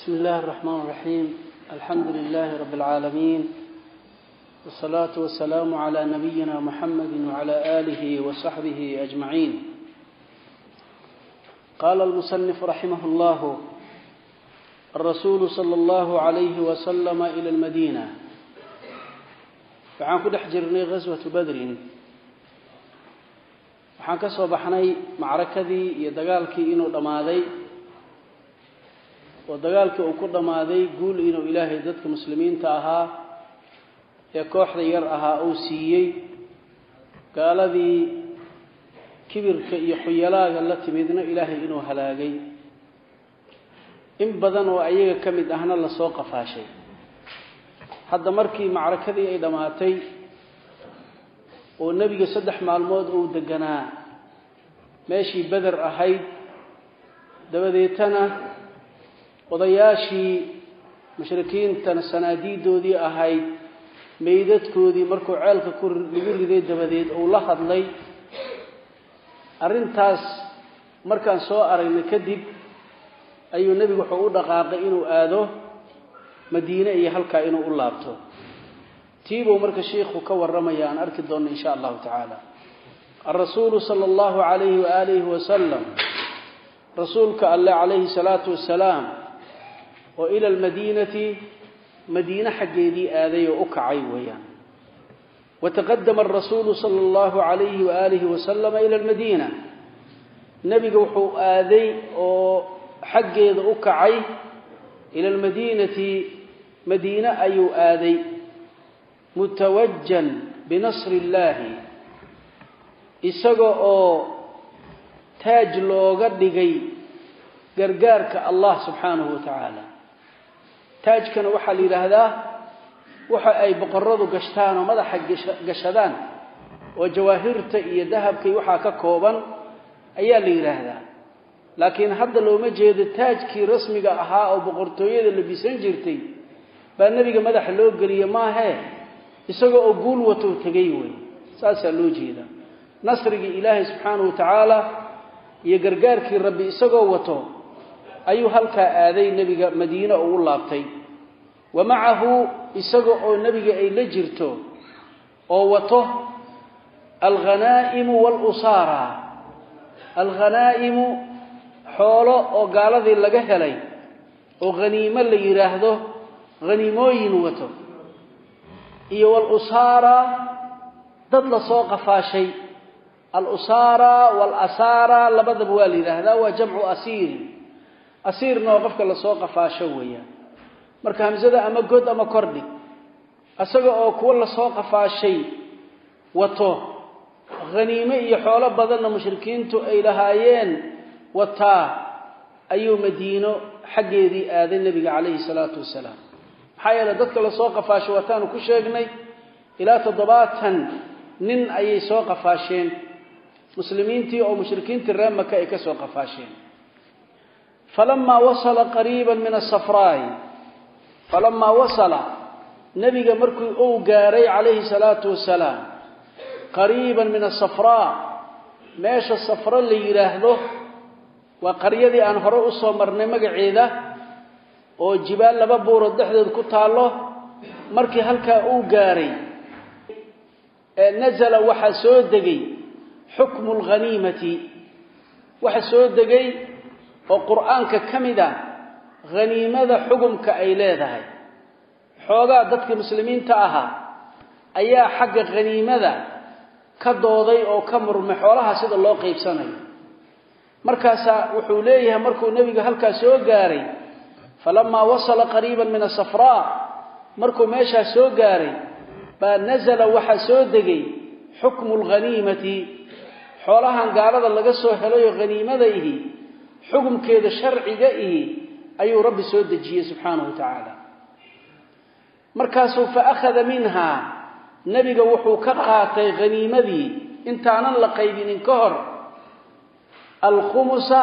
بسم الله الرحمن الرحيم الحمد لله رب العالمين والصلاة والسلام على نبينا محمد وعلى آله وصحبه أجمعين قال المصنف رحمه الله الرسول صلى الله عليه وسلم إلى المدينة waxaan ku dhex jirnay ghaswatu badrin waxaan ka soo baxnay macrakadii iyo dagaalkii inuu dhammaaday oo dagaalkii uu ku dhammaaday guul inuu ilaahay dadka muslimiinta ahaa ee kooxda yar ahaa uu siiyey. Gaaladii kibirka iyo xuyalaaga la timidna ilaahay inuu halaagay. In badan oo ayaga ka mid ahna la soo qafaashay. Hadda markii macrakadii ay dhammaatay oo nebiga saddex maalmood uu deganaa meeshii beder ahayd dabadeetana odayaashii mushrikiintana sanaadiidoodii ahayd meydadkoodii markuu ceelka ku lagu riday dabadeed uu la hadlay arrintaas markaan soo aragnay kadib ayuu nebigu wuxuu u dhaqaaqay inuu aado madiine iyo halkaa inuu u laabto. Tiibuu marka shiikhu ka warramaya aan arki doonno in allahu tacaala. Alrasuulu sala allahu calayhi waaalihi wasalam rasuulka alle calayhi salaatu wasalaam oo ila almadiinati madiine xaggeedii aaday oo u kacay weeyaan. Wataqadama arasuulu sala allahu calayhi waaalihi wasalama ila almadiina. Nebiga wuxuu aaday oo xaggeeda u kacay ila almadiinati madiine ayuu aaday mutawajan binasri illaahi isaga oo taaj looga dhigay gargaarka allah subxaanahu wa tacaala taajkana waxaa la yidhaahdaa waxa ay boqoradu gashtaan oo madaxa gashadaan oo jawaahirta iyo dahabka iyo waxaa ka kooban ayaa la yidhaahdaa. Laakiin hadda looma jeedo taajkii rasmiga ahaa oo boqortooyada labisan jirtay baa nebiga madaxa loo geliye maahee isagoo oo guul watou tegay wey saasaa loo jeeda nasrigii ilaahay subxaanahu wa tacaala iyo gargaarkii rabbi isagoo wato ayuu halkaa aaday nebiga madiine oo u laabtay. Wa macahu isaga oo nebiga ay la jirto oo wato alghanaa'imu waalusaara alghanaa'imu xoolo oo gaaladii laga helay oo haniimo la yidhaahdo haniimooyin wato. Iyo walusaara dad la soo qafaashay. Alusaara waalasaara labadaba waa la yidhaahdaa waa jamcu asiiri asiirna oo qofka la soo qafaasho weeyaan. Marka hamsada ama god ama kordhig isaga oo kuwo la soo qafaashay wato haniime iyo xoolo badanna mushrikiintu ay lahaayeen wataa ayuu madiino xaggeedii aaday nebiga calayhi salaatu wasalaam. Maxaa yeele dadka la soo qafaasho wataanu ku sheegnay ilaa toddobaatan nin ayay soo qafaasheen. Muslimiintii oo mushrikiintii reer maka ay ka soo qafaasheen falamaa wasala qariiban min asafraa'i falamaa wasala nebiga markii uu gaaray calayhi salaatu wasalaam qariiban min asafraa meesha safro la yidhaahdo waa qaryadii aan hore u soo marnay magaceeda oo jibaal laba buurood dhexdood ku taallo markii halkaa uu gaaray nazala waxaa soo degay xukmu lghaniimati waxa soo degay oo qur'aanka ka mid ah haniimada xugumka ay leedahay. Xoogaa dadka muslimiinta ahaa ayaa xagga haniimada ka dooday oo ka murmay xoolaha sida loo qaybsanayo. Markaasaa wuxuu leeyahay markuu nebiga halkaa soo gaaray falamaa wasala qariiban min asafraa markuu meeshaa soo gaaray baa nazala waxaa soo degay xukmu lghaniimati xoolahan gaalada laga soo helayoo haniimada ihi xukumkeeda sharciga ihi ayuu rabbi soo dejiyey subxaanahu wa tacaala. Markaasuu fa akhada minhaa nebiga wuxuu ka qaatay haniimadii intaanan la qaybinin ka hor alkhumusa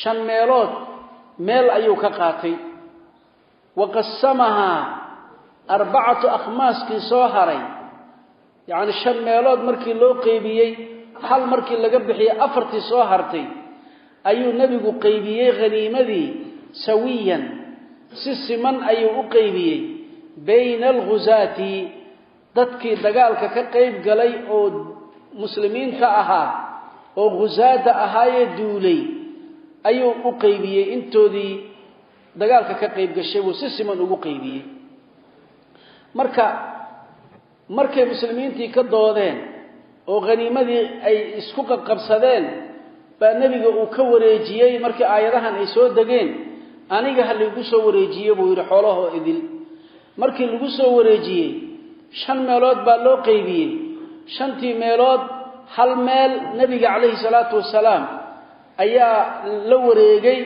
shan meelood meel ayuu ka qaatay. Wa qasamahaa arbacatu akhmaaskii soo haray. Yacni shan meelood markii loo qeybiyey hal markii laga bixiyey afartii soo hartay ayuu nebigu qaybiyey haniimadii sawiyan. Si siman ayuu u qaybiyey. Bayna alghusaati dadkii dagaalka ka qayb galay oo muslimiinta ahaa oo ghusaada ahaayee duulay ayuu u qaybiyey. Intoodii dagaalka ka qayb gashay buu si siman ugu qaybiyey. Marka markay muslimiintii ka doodeen oo haniimadii ay isku qabqabsadeen baa nebiga uu ka wareejiyey markii aayadahan ay soo degeen aniga ha laygu soo wareejiye buu yidhi xoolahoo idil. Markii lagu soo wareejiyey shan meelood baa loo qaybiyey. Shantii meelood hal meel nebiga calayhi salaatu wasalaam ayaa la wareegay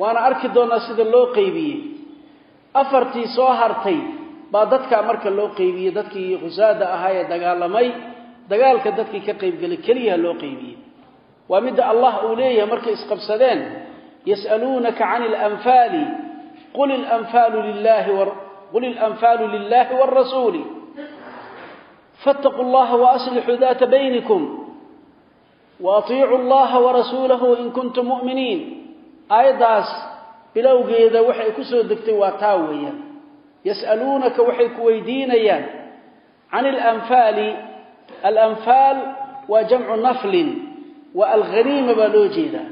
waana arki doonaa sida loo qaybiyey. Afartii soo hartay baa dadkaa marka loo qaybiyey dadkii khusaada ahaa ee dagaalamay dagaalka dadkii ka qaybgelay keliyaha loo qaybiyey waa midda allah uu leeyahay markay isqabsadeen yas'aluunaka cani alanfaali qul ilanfaalu lilahi qul ilanfaalu lilahi wاrasuuli faاtaquu اllaha waaslixuu data baynikum waaطiicuu اllaha warasuulahu in kuntum mu'miniin aayaddaas bilowgeeda waxay ku soo degtay waa taa weeyaan yas'aluunaka waxay ku weydiinayaan can alanfaali alanfaal waa jamcu naflin waa alghaniima baa loo jeedaa.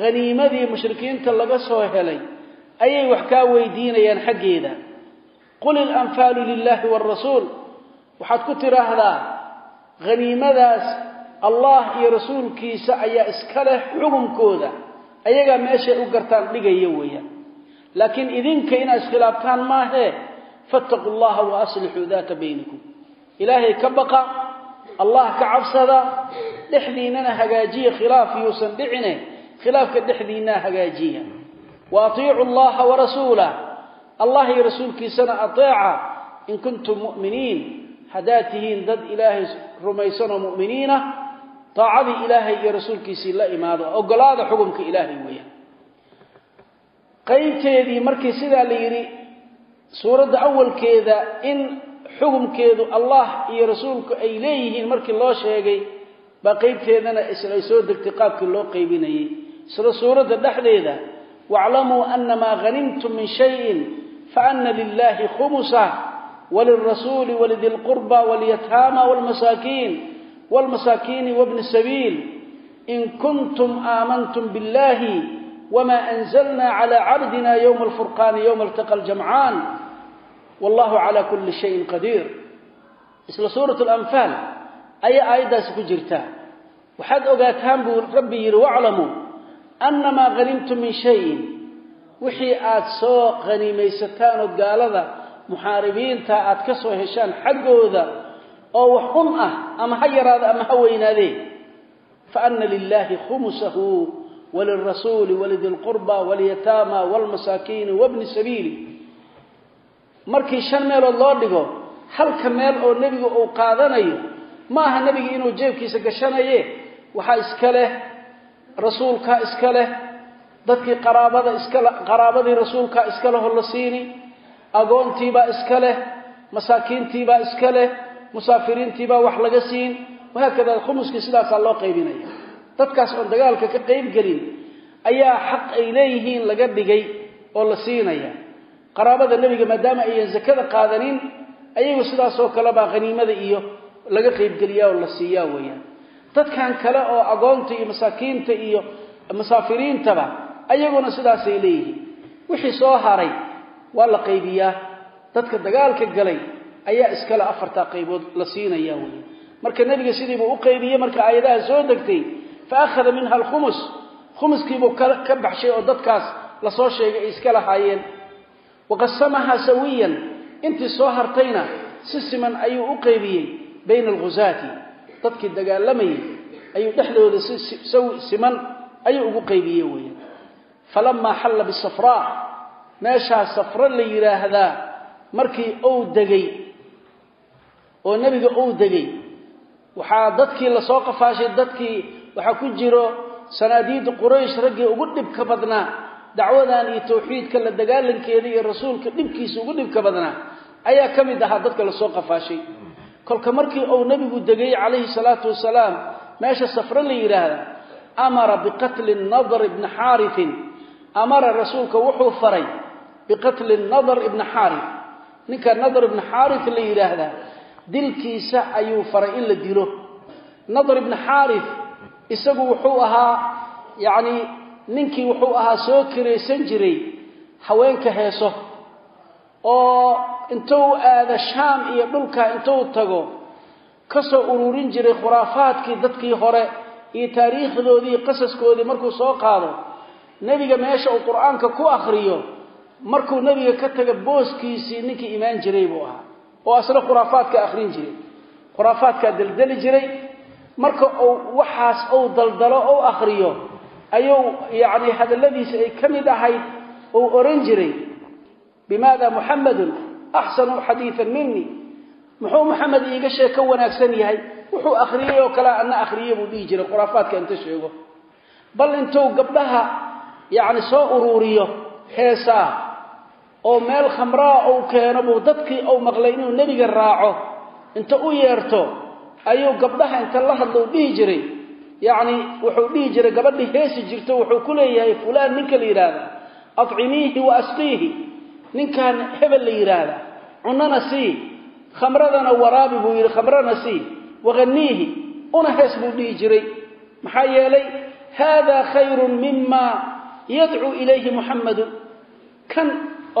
Haniimadii mushrikiinta laga soo helay ayay wax kaa weydiinayaan xaggeeda. Qul ilanfaalu lilahi wاrasuul waxaad ku tidhaahdaa haniimadaas allah iyo rasuulkiisa ayaa iska leh xukunkooda. Ayagaa meeshay u gartaan dhigaya weeyaan laakiin idinka inaad iskhilaaftaan maahee fattaquu llaha wa aslixuu daata baynikum. Ilaahay ka baqa allah ka cabsada dhexdiinnana hagaajiya khilaaf yuusan dhicine khilaafka dhexdiinnaa hagaajiya. Wa atiicu allaha warasuulah allah iyo rasuulkiisana ateeca in kuntum mu'miniin. Haddaad tihiin dad ilaahay rumaysanoo mu'miniinah daacadii ilaahay iyo rasuulkiisii la imaado. Ogolaada xukumka ilaahay weeyaan. Qaybteedii markii sidaa la yidhi suuradda awalkeeda xukumkeedu allah iyo rasuulku ay leeyihiin markii loo sheegay baa qaybteedana isla ay soo degtay qaabkii loo qaybinayay. Isla suuradda dhexdeeda waaclamuu anamaa hanimtum min shayin faana lilahi khumusa walilrasuuli walidi lqurba walyataama wlmasaakiin wlmasaakiini wabni sabiil. In kuntum aamantum biاllahi wma anzlna clى cabdina ywma alfurqaani ywma altaqa ljamcaan wallahu cala kuli shayin qadiir isla suurat alanfaal ayaa aayaddaasi ku jirtaa waxaad ogaataan buu rabbi yidhi waclamuu annamaa hanimtum min shayin. Wixii aad soo haniimaysataan oo gaalada muxaaribiinta aad ka soo heshaan xaggooda oo wax xun ah ama ha yaraada ama ha weynaadee. Faana lilahi khumusahu walilrasuuli walidi lqurba walyataama wlmasaakiini wabni sabiili markii shan meelood loo dhigo halka meel oo nebigu uu qaadanayo ma aha nebiga inuu jeebkiisa gashanaye? Waxaa iska leh rasuulkaa iska leh dadkii qaraabada iskale qaraabadii rasuulkaa iska leho la siini agoontiibaa iska leh masaakiintiibaa iska leh musaafiriintiibaa wax laga siin. Wahaakada khumuskii sidaasaa loo qaybinaya. Dadkaas oon dagaalka ka qayb gelin ayaa xaq ay leeyihiin laga dhigay oo la siinaya qaraabada nebiga maadaama ayan zakada qaadanin ayagu sidaasoo kale baa haniimada iyo laga qaybgeliyaa oo la siiyaa weeyaan. Dadkan kale oo agoonta iyo masaakiinta iyo musaafiriintaba ayaguna sidaasay leeyihiin. Wixii soo haray waa la qaybiyaa. Dadka dagaalka galay ayaa iskale afartaa qaybood la siinaya weya marka nebiga sidiibuu u qaybiyey marka aayadaha soo degtay fa akhada minha alkhumus. Khumuskiibuu ka baxshay oo dadkaas la soo sheegay ay iska lahaayeen waqasamahaa sawiyan intii soo hartayna si siman ayuu u qaybiyey bayna alghusaati dadkii dagaalamayay ayuu dhexdooda si siman ayuu ugu qaybiyey weeyaan falamaa xalla bisafraa meeshaa safro la yidhaahdaa markii uu degay oo nebiga uu degay waxaa dadkii la soo qafaashay dadkii waxaa ku jiro sanaadiida quraysh raggii ugu dhibka badnaa dacwadan iyo tawxiidka la dagaalankeeda iyo rasuulka dhibkiisa ugu dhibka badnaa ayaa ka mid ahaa dadka la soo qafaashay. Kolka markii uu nebigu degay calayhi salaatu wasalaam meesha safre la yidhaahda amara biqatli nadr ibni xaariin amara rasuulka wuxuu faray biqatli nadar ibni xaarif. Ninka nadar ibni xaarif la yidhaahdaa dilkiisa ayuu faray in la dilo. Nadar ibni xaarif isagu wuxuu ahaa yacni ninkii wuxuu ahaa soo kiraysan jiray haweenka heeso oo intuu aado shaam iyo dhulka intuu tago ka soo ururin jiray khuraafaadkii dadkii hore iyo taariikhdoodii qasaskoodii markuu soo qaado. Nebiga meesha uu qur'aanka ku akhriyo markuu nebiga ka taga booskiisii ninkii imaan jiray buu ahaa oo asna khuraafaadka akhrin jiray. Khuraafaadkaa daldali jiray. Marka uu waxaas uu daldalo ou akhriyo ayuu yacni hadalladiisa ay ka mid ahayd uu oran jiray bimaada muxamedun axsanu xadiidan minii muxuu maxamed iiga sheeg ka wanaagsan yahay? Wuxuu akhriyey oo kale ana akhriye buu dhihi jiray khuraafaadka inta sheego. Bal intuu gabdhaha yacni soo uruuriyo heesaa oo meel khamraa uu keeno buu dadkii uu maqlay inuu nebiga raaco inta u yeerto ayuu gabdhaha inta la hadlo u dhihi jiray yacni wuxuu dhihi jiray gabadhii heesi jirto wuxuu ku leeyahay fulaan ninka la yidhaahda acimiihi wa asqiihi. Ninkan hebel la yidhaahda cunana sii khamradana waraabi buu yidhi khamrana sii waghaniihi una hees buu dhihi jiray. Maxaa yeelay haadaa khayrun mima yadcuu ilayhi muxamadun kan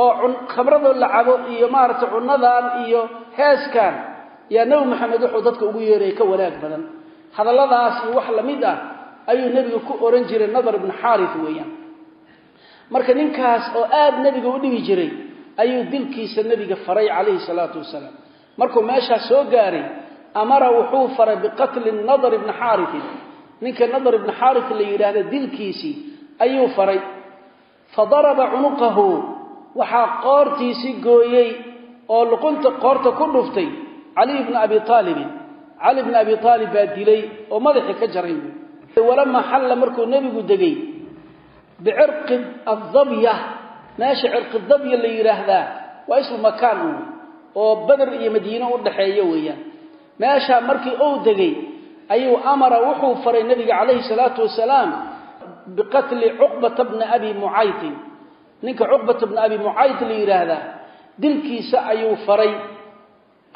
oo khamradoo la cabo iyo maaragtay cunadan iyo heeskan yaa nebi maxamed wuxuu dadka ugu yeeraya ka wanaag badan hadalladaas iyo wax la mid ah ayuu nebiga ku oran jiray nadar ibnu xaarif weeyaan. Marka ninkaas oo aada nebiga u dhibi jiray ayuu dilkiisa nebiga faray calayhi salaatu wasalaam. Markuu meeshaas soo gaaray amara wuxuu faray biqatli nadar ibni xaarifin ninka nadar ibni xaarif la yidhaahda dilkiisii ayuu faray. Fadaraba cunuqahu waxaa qoortiisii gooyey oo luqunta qoorta ku dhuftay caliy bna abi aalibin cali bna abi aalib baa dilay oo madaxii ka jaray. Walamaa xalla markuu nebigu degay bicirqi adabya meesha cirqi dabya la yidhaahdaa waa ismu makaan oo beder iyo madiine u dhaxeeyo weeyaan. Meeshaa markii uu degay ayuu amara wuxuu faray nebiga calayhi salaatu wasalaam biqatli cuqbata bna abi mucaytin. Ninka cuqbata bna abi mucayd la yidhaahdaa dilkiisa ayuu faray.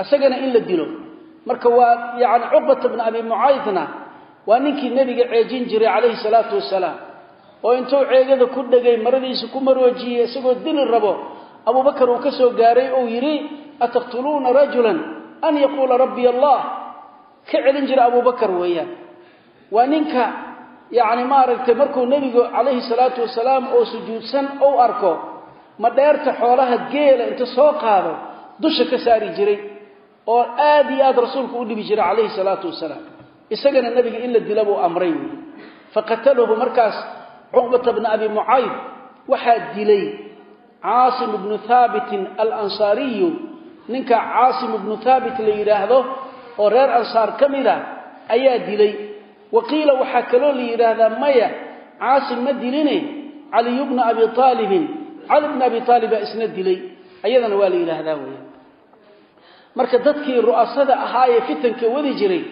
Isagana in la dilo marka waa yani cuqbata bna abi mucaydna waa ninkii nebiga ceejin jiray calayhi salaatu wasalaam oo intuu ceegada ku dhegay maradiisa ku maroojiyey isagoo dili rabo abubakar uu ka soo gaaray uu yidhi ataqtuluuna rajulan an yaquula rabbiy allah? Ka celin jira abubakar weeyaan. Waa ninka yacni maaragtay markuu nebigu calayhi salaatu wasalaam oo sujuudsan ou arko ma dheerta xoolaha geela inta soo qaado dusha ka saari jiray oo aad iyo aad rasuulku u dhibi jiray calayhi salaatu wasalaam. Isagana nebiga in la dila buu amray. Wey faqatalahu markaas cuqbata bna abi mucayd waxaa dilay caasim ibnu haabitin alansaariyu. Ninka caasim ibnu haabit la yidhaahdo oo reer ansaar ka mid a ayaa dilay. Wa qiila waxaa kaloo la yidhaahdaa maya. Caasim ma diline caliyu bna abi aalibin cali bna abi aalib baa isna dilay. Ayadana waa la yidhaahdaa weya marka dadkii ru'asada ahaa ee fitanka wadi jiray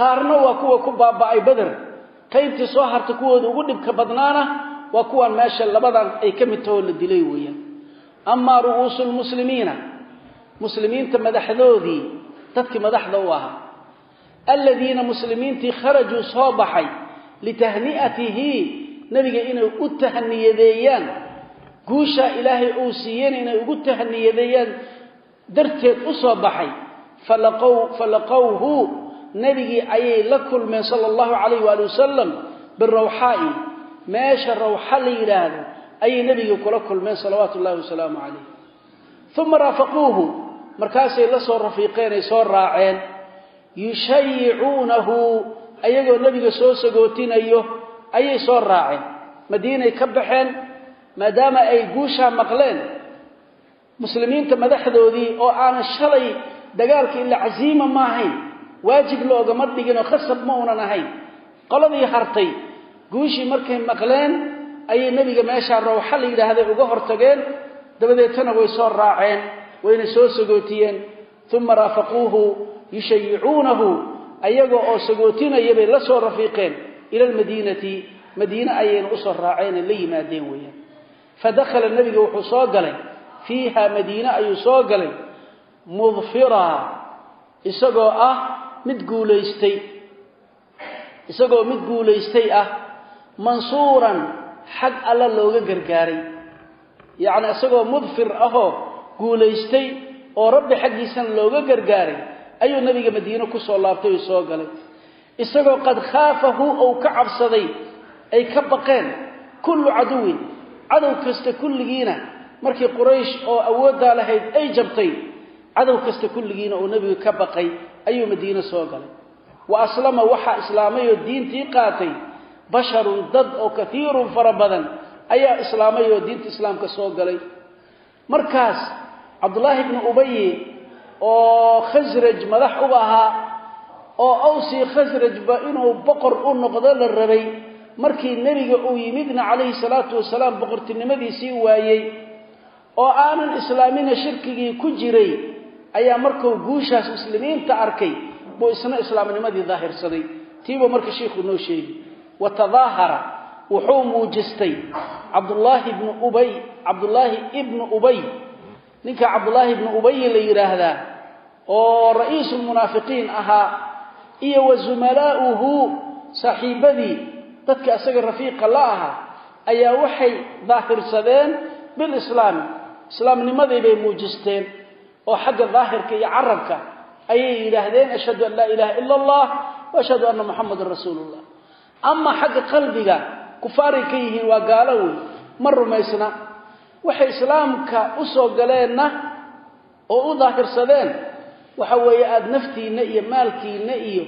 qaarna waa kuwa ku baaba'ay beder qaybtii soo harta kuwooda ugu dhibka badnaana waa kuwan meesha labadan ay ka mid tahoo la dilay weeyaan. Amaa ru'uusu lmuslimiina muslimiinta madaxdoodii dadkii madaxda u ahaa aladiina muslimiintii kharajuu soo baxay litahni'atihi nebiga inay u tahniyadeeyaan. Guushaa ilaahay uu siiyeen inay ugu tahniyadeeyaan darteed u soo baxay falaqow falaqowhu nebigii ayay la kulmeen sala allahu calayh waali wasalam birawxaa'i meesha rawxa la yidhaahdo ayay nebigii kula kulmeen salawaatu ullahi wasalaamu calayh uma raafaquuhu markaasay la soo rafiiqeen ay soo raaceen. Yushayicuunahu ayagoo nebiga soo sagootinayo ayay soo raaceen. Madiinay ka baxeen maadaama ay guushaa maqleen muslimiinta madaxdoodii oo aanan shalay dagaalka ila casiima ma ahayn waajib loogama dhiginoo khasab ma unan ahayn. Qoladii hartay guushii markay maqleen ayay nebiga meeshaa rawxa la yidhaahday uga hortageen dabadeetana way soo raaceen wayna soo sagootiyeen. Uma raafaquuhu yushayicuunahu ayagoo oo sagootinaya bay la soo rafiiqeen ila almadiinati. Madiine ayayna u soo raaceenee la yimaadeen weeyaan. Fadakhala nebiga wuxuu soo galay fiiha madiine ayuu soo galay mudfira isagoo ah mid guulaystay isagoo mid guulaystay ah mansuuran xag alla looga gargaaray. Yacni isagoo mudfir ahoo guulaystay oo rabbi xaggiisana looga gargaaray ayuu nebiga madiine ku soo laabtay oo soo galay. Isagoo qad khaafahu ou ka cabsaday ay ka baqeen kullu caduwin cadow kasta kulligiina markii quraysh oo awooddaa lahayd ay jabtay cadow kasta kulligiina oo nebigu ka baqay ayuu madiine soo galay. Wa aslama waxaa islaamay oo diintii qaatay basharun dad oo kaiirun fara badan ayaa islaamay oo diinta islaamka soo galay. Markaas cabdullaahi bnu ubayi oo khasraj madax u ahaa oo awsii khasrajba inuu boqor u noqdo la rabay markii nebiga uu yimidna calayhi salaatu wasalaam boqortinimadiisii waayey oo aanan islaamina shirkigii ku jiray ayaa markuu guushaas muslimiinta arkay buu isna islaamnimadii daahirsaday. Tiibuu marka shiikhuu noo sheegi wa tadaahara wuxuu muujistay cabdullaahi ibnu ubay cabdullaahi ibnu ubay. Ninka cabdullaahi ibnu ubayi la yidhaahdaa oo ra'iisulmunaafiqiin ahaa iyo wa zumalaa'uhu saaxiibadii dadka isaga rafiiqa la ahaa ayaa waxay daahirsadeen bilislaami islaamnimadii bay muujisteen oo xagga daahirka iyo carabka ayay yidhaahdeen ashhadu an laa ilaaha ila allah wa ashhadu anna muxamadan rasuulullah. Ama xagga qalbiga kufaaray ka yihiin waa gaalo wey ma rumaysna. Waxay islaamka u soo galeenna oo u daahirsadeen. Waxa weeye aada naftiinna iyo maalkiinna iyo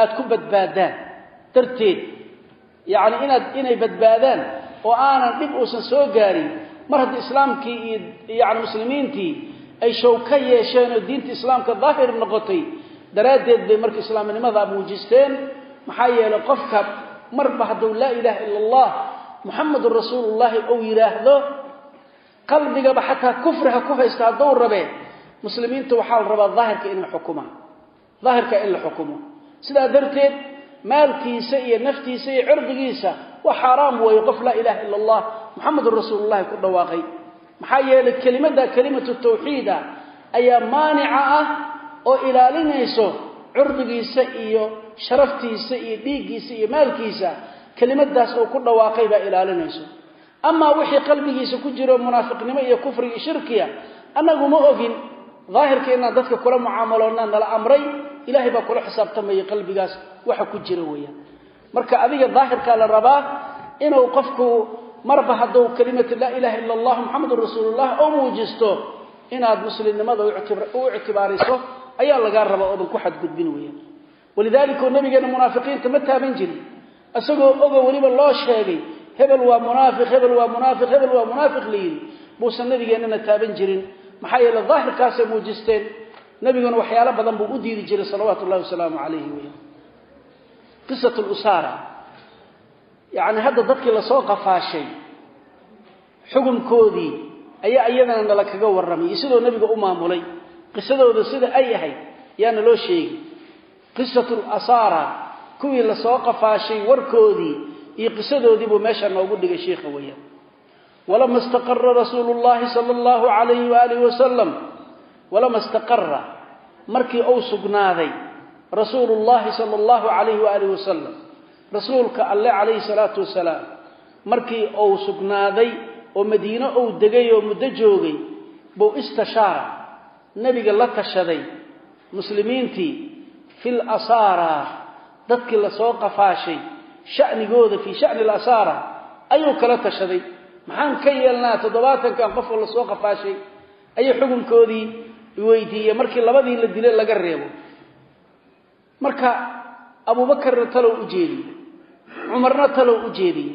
aada ku badbaadaan. Darteed yacni inaad inay badbaadaan oo aanan dhib uusan soo gaarin mar haddii islaamkii iyo yacni muslimiintii ay show ka yeesheen oo diinta islaamka daahir noqotay daraaddeed bay marka islaamnimada muujisteen. Maxaa yeelay qofka marba hadduu laa ilaaha ila allah muxamedun rasuulullaahi ou yidhaahdo qalbigaba xataa kufri ha ku haysta hadduu rabee muslimiinta waxaa la rabaa daahirka in la xukumaa daahirka in la xukumo. Sidaa darteed maalkiisa iyo naftiisa iyo cirdigiisa waa xaaraam weeye qof laa ilaaha ila allah muxamedun rasuulullahi ku dhawaaqay. Maxaa yeelay kelimada kelimatu tawxiida ayaa maanica ah oo ilaalinayso curdigiisa iyo sharaftiisa iyo dhiiggiisa iyo maalkiisa kelimadaas oo ku dhawaaqay baa ilaalinayso. Amaa wixii qalbigiisa ku jiro munaafiqnimo iyo kufri iyo shirkiya annagu ma ogin daahirka inaan dadka kula mucaamaloona nala amray ilaahay baa kula xisaabtamaya qalbigaas waxa ku jira weeyaan marka adiga daahirkaa la rabaa inuu qofku marba hadduu kelimatu laa ilaaha ila allah muxamedun rasuulullah oo muujisto inaad muslimnimada u ictibaariso ayaa lagaa rabaa oodan ku xadgudbin weeyaan. Walidaalika oo nabigeena munaafiqiinta ma taaban jirin. Isagoo ogo weliba loo sheegay hebel waa munaafiq hebel waa munaafiq hebel waa munaafiq la yidhi buusan nabigeennana taaban jirin. Maxaa yeele daahirkaasay muujisteen nabiguna waxyaalo badan buu u diidi jiray salawaatu ullahi wasalaamu calayhi weeyaan qisat lusaara yacni hadda dadkii la soo qafaashay xukunkoodii ayaa iyadana nala kaga warramay iyo sidoo nebiga u maamulay qisadooda sida ay ahayd yaana loo sheegi qisatu lasaara kuwii la soo qafaashay warkoodii iyo qisadoodii buu meesha noogu dhigay shiikha weeyaan. Walama istaqara rasuulu llahi sala allahu calayhi waalihi wasalam walama istaqara markii uu sugnaaday rasuulu llahi sala allahu calayhi waalihi wasalam rasuulka alle calayhi salaatu wasalaam markii uu sugnaaday oo madiine uu degay oo muddo joogay buu istashaara nebiga la tashaday. Muslimiintii fil asaara. Dadkii la soo qafaashay shanigooda fii shani lasaara ayuu kala tashaday. Maxaan ka yeelnaa toddobaatankan qof oo la soo qafaashay? Ayay xukunkoodii weydiiyey markii labadii la dilay laga reebo marka abuubakarna talow u jeediyey cumarna talow u jeediyey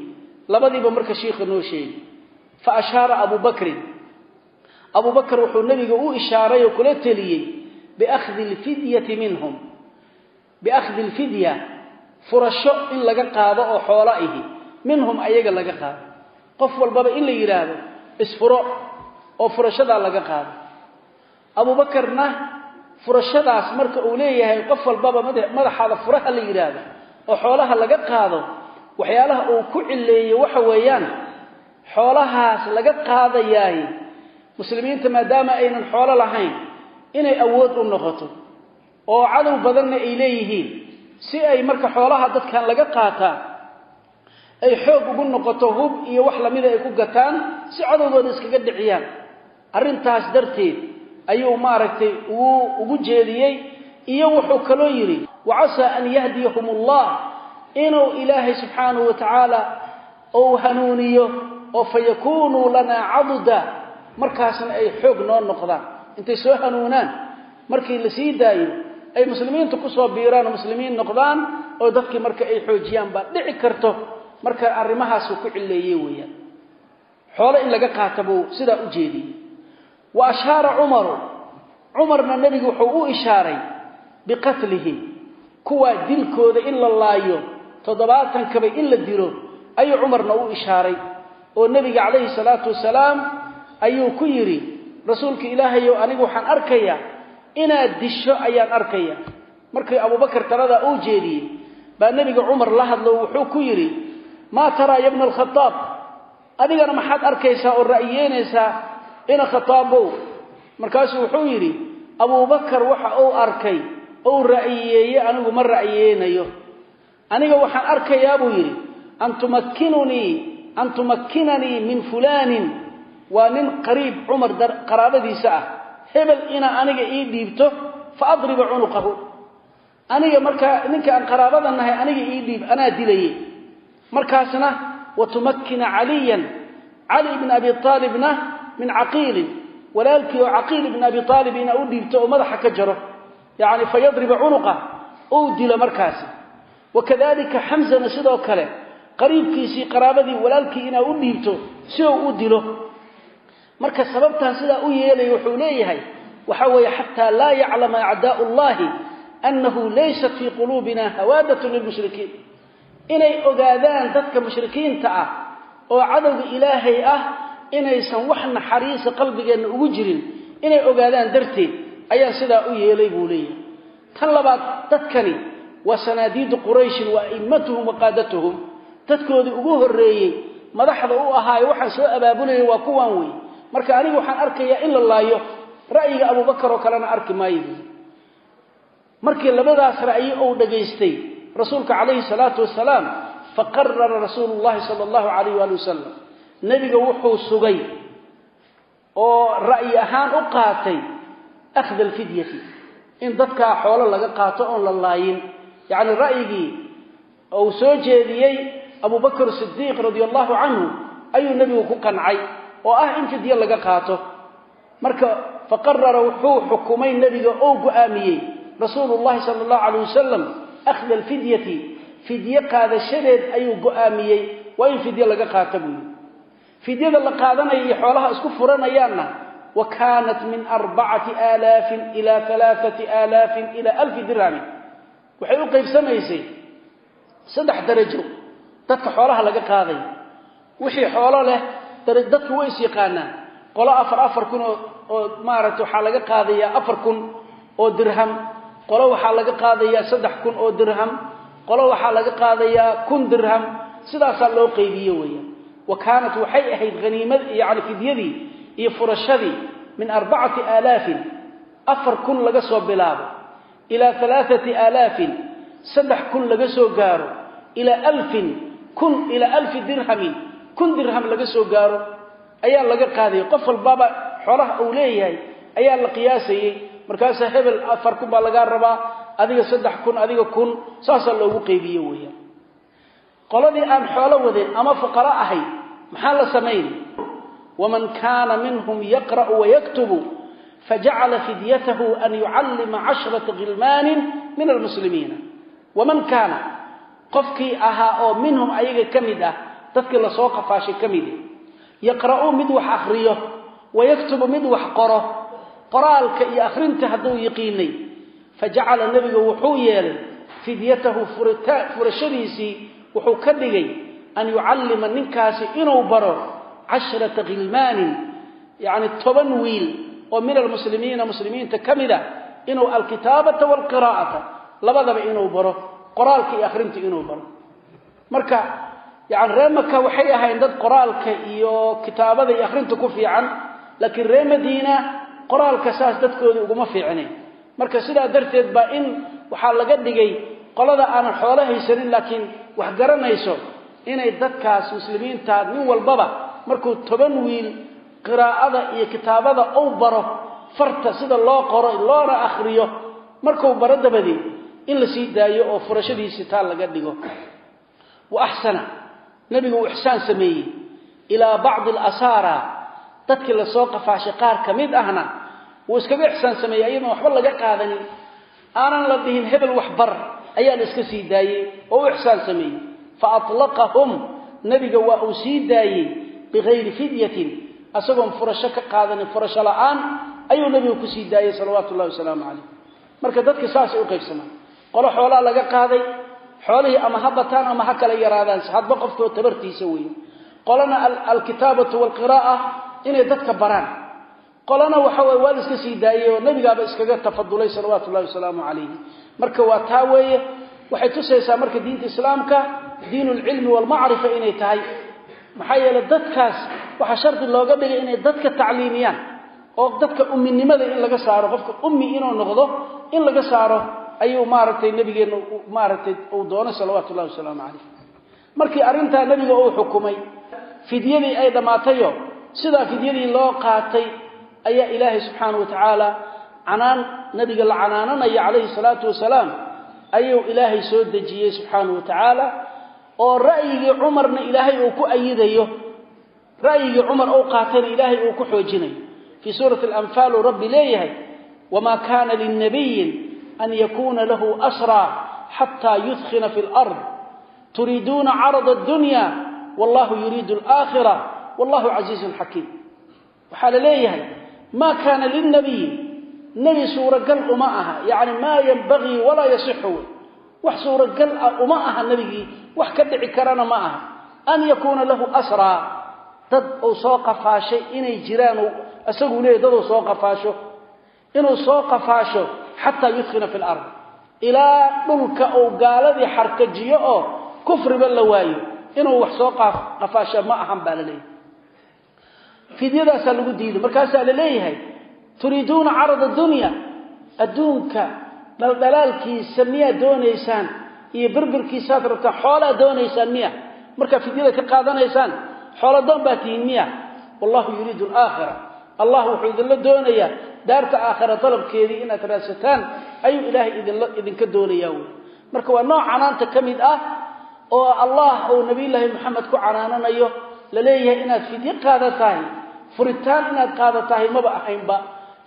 labadiiba marka shiikha noo sheegi. Fa ashaara abuu bakrin bakr wuxuu nebiga u ishaaray oo kula teliyey biakhdi alfidyati minhum. Biakhdi alfidya furasho in laga qaado oo xoolo ihi minhum ayaga laga qaado. Qof walbaba in la yidhaahdo isfuro oo furashadaa laga qaado. Abuubakarna furashadaas marka uu leeyahay qof walbaba madaxaada furaha la yidhaahdo oo xoolaha laga qaado waxyaalaha uu ku cileeyey waxa weeyaan xoolahaas laga qaadayaay muslimiinta maadaama aynan xoolo lahayn inay awood u noqoto oo cadow badanna ay leeyihiin si ay marka xoolaha dadkan laga qaataa ay xoog ugu noqoto hub iyo wax lamida ay ku gataan si cadowdooda iskaga dhiciyaan. Arrintaas darteed ayuu maaragtay ugu jeediyey iyo wuxuu kaloo yidhi wacasaa an yahdiyahum allah inuu ilaahay subxaanahu wa tacaala ou hanuuniyo oo fa yakunuu lanaa caduda markaasna ay xoog noo noqdaan intay soo hanuunaan. Markii la sii daayo ay muslimiinta ku soo biiraan oo muslimiin noqdaan oo dadkii marka ay xoojiyaan baa dhici karto. Marka arrimahaasuu ku cilleeyey weeyaan. Xoolo in laga qaata buu sidaa u jeediyey wa ashaara cumaru cumarna nebigu wuxuu u ishaaray biqatlihim kuwaa dilkooda in la laayo toddobaatankaba in la dilo ayuu cumarna u ishaaray. Oo nebiga calayhi salaatu wasalaam ayuu ku yidhi rasuulka ilaahayow anigu waxaan arkayaa inaad disho ayaan arkaya. Markii abubakar taladaa uu jeediyey baa nebiga cumar la hadlo wuxuu ku yidhi maa taraa ya bna alkhadaab adigana maxaad arkaysaa oo ra'yeynaysaa ina khataabow markaasuu wuxuu yidhi abubakar waxa uu arkay ou ra'yeeye anigu ma ra'yeynayo aniga waxaan arkayaa buu yidhi an tumakkinunii an tumakkinanii min fulaanin. Waa nin qariib cumar qaraabadiisa ah. Hebel inaa aniga ii dhiibto fa adriba cunuqahu. Aniga markaa ninka aan qaraabada nahay aniga ii dhiib anaa dilaye markaasna wa tumakkina caliyan. Cali ibn abi aalibna min caqiilin walaalkii oo caqiil ibn abi aalib inaa u dhiibto oo madaxa ka jaro yacni fa yadriba cunuqa ou dilo markaasi. Wakadalika xamzana sidoo kale qariibkiisii qaraabadii walaalkii inaa u dhiibto si ou u dilo. Marka sababtaan sidaa u yeelaya wuxuu leeyahay waxa weeye xataa laa yaclama acdaau llahi annahu laysat fii quluubina hawaadatun lilmushrikiin inay ogaadaan dadka mushrikiinta ah oo cadowga ilaahay ah inaysan wax naxariisa qalbigeenna ugu jirin inay ogaadaan darteed ayaan sidaa u yeelay buu leeyahay. Tan labaad dadkani waa sanaadiidu qurayshin wa a'immatuhum wa qaadatuhum. Dadkoodii ugu horreeyey madaxda u ahaayo waxaan soo abaabulayay waa kuwan wey marka aniga waxaan arkayaa in la laayo ra'yiga abubakar oo kalena arki maayo. Markii labadaas ra'yi uu dhagaystay rasuulka calayhi salaatu wasalaam faqarara rasuulu llahi sala allahu calayh waali wasalam nebiga wuxuu sugay oo ra'yi ahaan u qaatay akhda alfidyati. In dadkaa xoolo laga qaato oon la laayin. Yacni ra'yigii uu soo jeediyey abubakr sidiiq radia allahu canhu ayuu nebigu ku qancay oo ah in fidye laga qaato. Marka faqarara wuxuu xukumay nebiga oo go'aamiyey rasuulu llahi sala allahu calayh wasalam akhda alfidyati. Fidye qaadashadeed ayuu go'aamiyey waa in fidye laga qaato buu yidhi fidyada la qaadanaya iyo xoolaha isku furanayaanna wa kaanat min arbacati aalaafin ila alaaati aalaafin ila alfi dirhamin waxay u qaybsamaysay saddex darajo dadka xoolaha laga qaaday. Wixii xoolo leh dadku way is yaqaanaan. Qolo afar afar kun oo maaragtay waxaa laga qaadayaa afar kun oo dirham. Qolo waxaa laga qaadayaa saddex kun oo dirham. Qolo waxaa laga qaadayaa kun dirham. Sidaasaa loo qaybiye weeyaan wa kaanat waxay ahayd haniimad yacni fidyadii iyo furashadii min arbacati aalaafin afar kun laga soo bilaabo ilaa alaaati aalaafin saddex kun laga soo gaaro ilaa alfin kun ilaa alfi dirhamin kun dirham laga soo gaaro ayaa laga qaadayay. Qof walbaba xoolaha uu leeyahay ayaa la qiyaasayey markaasaa hebel afar kun baa lagaa rabaa adiga saddex kun adiga kun saasaa loogu qaybiye weeyaan. Qoladii aan xoolo wadin ama fuqaro ahay maxaa la samayn waman kaana minhum yaqra'u wayaktubu fajacala fidyatahu an yucallima cashrata khilmaanin min almuslimiina waman kaana qofkii ahaa oo minhum ayaga ka mid ah dadkii la soo qafaashay ka mid yaqra'uu mid wax akhriyo wayaktubu mid wax qoro qoraalka iyo akhrinta hadduu yaqiinay fajacala nebigu wuxuu yeelay fidyatahu furashadiisii wuxuu ka dhigay an yucallima ninkaasi inuu baro cashrata khilmaanin yacni toban wiil oo min almuslimiina muslimiinta ka mid a inuu alkitaabata waalqiraa'ata labadaba inuu baro qoraalka iyo akhrinta inuu baro marka yani ree maka waxay ahayn dad qoraalka iyo kitaabada iyo akhrinta ku fiican laakiin ree madiina qoraalka saas dadkoodii uguma fiicnayn marka sidaa darteed baa in waxaa laga dhigay qolada aanan xoolo haysanin laakiin wax garanayso inay dadkaas muslimiinta nin walbaba markuu toban wiil qiraa'ada iyo kitaabada uu baro farta sida loo qoro loona akhriyo markuu baro dabadeed in la sii daayo oo furashadiisii taa laga dhigo. Wa axsana nebigu uu ixsaan sameeyey ilaa bacdi alasaara dadkii la soo qafaashay qaar ka mid ahna wuu iskaga ixsaan sameeyey ayadoon waxba laga qaadanin. Aanan la dhihin hebel wax bar ayaa la iska sii daayey oo u ixsaan sameeyey fa atlaqahum nebiga waa uu sii daayey bigayri fidyatin isagoon furasho ka qaadanin furasho la'aan ayuu nebigu ku sii daayey salawaatu ullahi wasalaamu calayh marka dadki saasay u qaybsamaan qolo xoolaa laga qaaday xoolihii ama ha bataan ama ha kala yaraadaan hadba qofkoo tabartiisa weeye qolana alkitaabatu waalqiraa'a inay dadka baraan qolana waxa weye waa la iska sii daayey oo nebigaaba iskaga tafadulay salawaatu ullahi wasalaamu diin lcilmi waalmacrifa inay tahay. Maxaa yeele dadkaas waxaa shardi looga dhigay inay dadka tacliimiyaan oo dadka umminimada in laga saaro. Qofka ummi inuu noqdo in laga saaro ayuu maaragtay nabigeenna maaragtay uu doonay salawaatu ullahi wasalaamu calayh. Markii arrintaa nebiga uu xukumay fidyadii ay dhammaatayo sidaa fidyadii loo qaatay ayaa ilaahay subxaana wa tacaala canaan nabiga la canaananayo calayhi salaatu wasalaam ayuu ilaahay soo dejiyey subxaana wa tacaala oo ra'yigii cumarna ilaahay uu ku ayidayo ra'yigii cumar uu qaatayna ilaahay uu ku xoojinayo. Fii suurati alanfaal uu rabbi leeyahay wamaa kaana linnabiyin an yakuuna lahu asraa xataa yudkhina fi lard turiiduuna carada addunya wallahu yuriidu alaakhira wallahu casiizun xakiim. Waxaa la leeyahay maa kaana lilnabiyi nebi suuragal uma aha yacni maa yanbagii walaa yasixu wax suuragal ah uma aha nebigii wax ka dhici karana ma aha. An yakuuna lahu asraa dad uu soo qafaashay inay jiraan isaguu leeyahy daduu soo qafaasho inuu soo qafaasho xataa yudkhina fi lard ilaa dhulka uu gaaladii xarkajiyo oo kufriba la waayo inuu wax soo qafaasho ma ahan baa la leeyahay. Fidyadaasaa lagu diiday. Markaasaa la leeyahay turiiduuna carada dunya adduunka dhaldhalaalkiisa miyaad doonaysaan? Iyo berbirkiisaad rabtaan xoolaa doonaysaan miya markaa fidyada ka qaadanaysaan xooladoon baa tihiin miya wallahu yuriidu alaakhira allah wuxuu idinla doonayaa daarta aakhira dalabkeedii inaad raadsataan ayuu ilaahay idinka doonayaa wey marka waa nooc canaanta ka mid ah oo allah uu nabiyullaahi maxamed ku canaananayo la leeyahay inaad fidyo qaada tahay furitaan inaad qaada tahay maba ahaynba.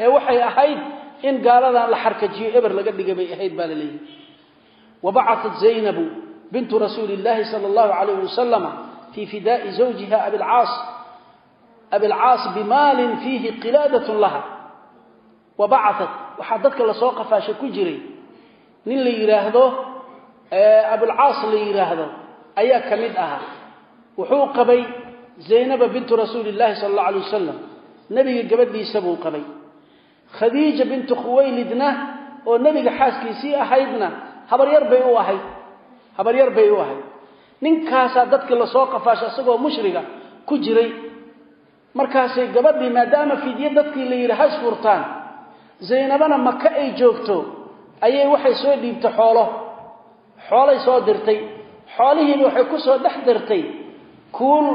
Ee waxay ahayd in gaaladan la xarkajiyo eber laga dhigay bay ahayd baa la leeyahay. Wabacatat zaynabu bintu rasuuli illaahi sala allahu calayhi wasalama fii fidaai zawjiha abilcaas bimaalin fiihi qilaadatun laha. Wabacatat waxaa dadka la soo qafaashay ku jiray. Nin la yidhaahdo abulcaas la yidhaahdo ayaa ka mid ahaa. Wuxuu qabay zaynaba bintu rasuuli llahi sala allahu alay wasalam nebiga gabadhiisa buu qabay khadiija bintu khuwaylidna oo nebiga xaaskiisii ahaydna habaryar bay u ahayd. Habaryar bay u ahayd. Ninkaasaa dadkii la soo qafaashay isagoo mushriga ku jiray. Markaasay gabadhii maadaama fidye dadkii la yidhi has furtaan. Zaynabana maka ay joogto. Ayay waxay soo dhiibtay xoolo. Xoolay soo dirtay. Xoolihiina waxay ku soo dhex dirtay. Kuul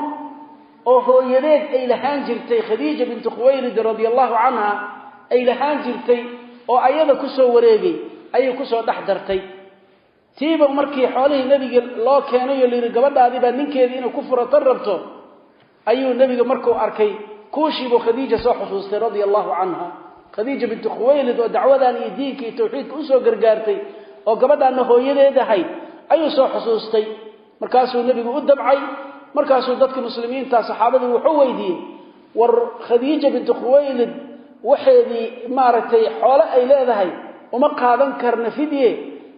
oo hooyadeed ay lahaan jirtay khadiija bintu khuwaylid radia allahu canha ay lahaan jirtay oo ayada ku soo wareegay ayay ku soo dhex dartay. Tiiba markii xoolihii nebiga loo keenay oo layidhi gabadhaadii baa ninkeedii inay ku furatan rabto ayuu nebiga markuu arkay kuushiibuu khadiija soo xusuustay radia allahu canha. Khadiija bintu khuwaylid oo dacwadan iyo diinka iyo tawxiidka u soo gargaartay oo gabadhaanna hooyadeed ahayd ayuu soo xusuustay. Markaasuu nebigu u dabcay markaasuu dadka muslimiinta saxaabadii wuxuu weydiiyey war khadiija bintu khuwaylid waxeedii maaragtay xoole ay leedahay uma qaadan karna fidye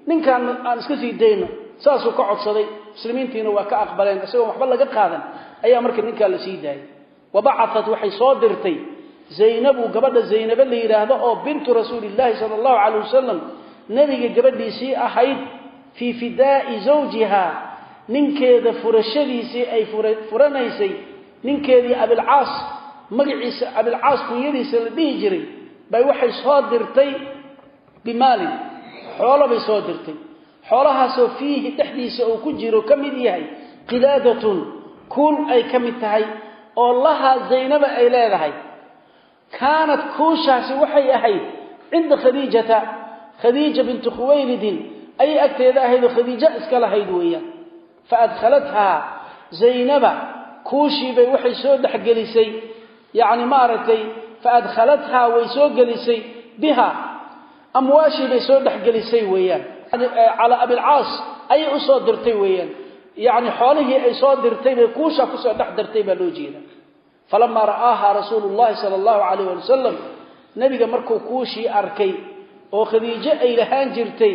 ninkaan aan iska sii dayno saasuu ka codsaday. Muslimiintiina waa ka aqbaleen isagoon waxba laga qaadan ayaa marka ninkaa la sii daayay. Wabacatat waxay soo dirtay zaynabu gabadha zaynabe la yidhaahdo oo bintu rasuulillaahi sala allahu calay wasalam nebiga gabadhiisii ahayd fii fidaa'i zawjiha ninkeeda furashadiisii ay furanaysay ninkeedii abilcaas magaciisa abilcaas kunyadiisa la dhihi jiray bay waxay soo dirtay bimaalin. Xoolo bay soo dirtay. Xoolahaasoo fiihi dhexdiisa uu ku jiro ka mid yahay qilaadatun kuul ay ka mid tahay oo lahaa zaynaba ay leedahay. Kaanat kuushaasi waxay ahayd cinda khadiijata. Khadiija binti khuwaylidin. Ayay agteeda ahaydoo khadiijo iska lahayd weeyaan. Fa adkhalathaa zaynaba. Kuushiibay waxay soo dhexgelisay yacni maaragtay fa adkhalathaa way soo gelisay biha amwaashiibay soo dhexgelisay weeyaan. Calaa abilcaas ayay u soo dirtay weeyaan. Yacni xoolihii ay soo dirtay bay kuusha ku soo dhex dirtay baa loo jeeda falamaa ra'aaha rasuulu llahi sala allahu calayh wali wasalam nebiga markuu kuushii arkay oo khadiijo ay lahaan jirtay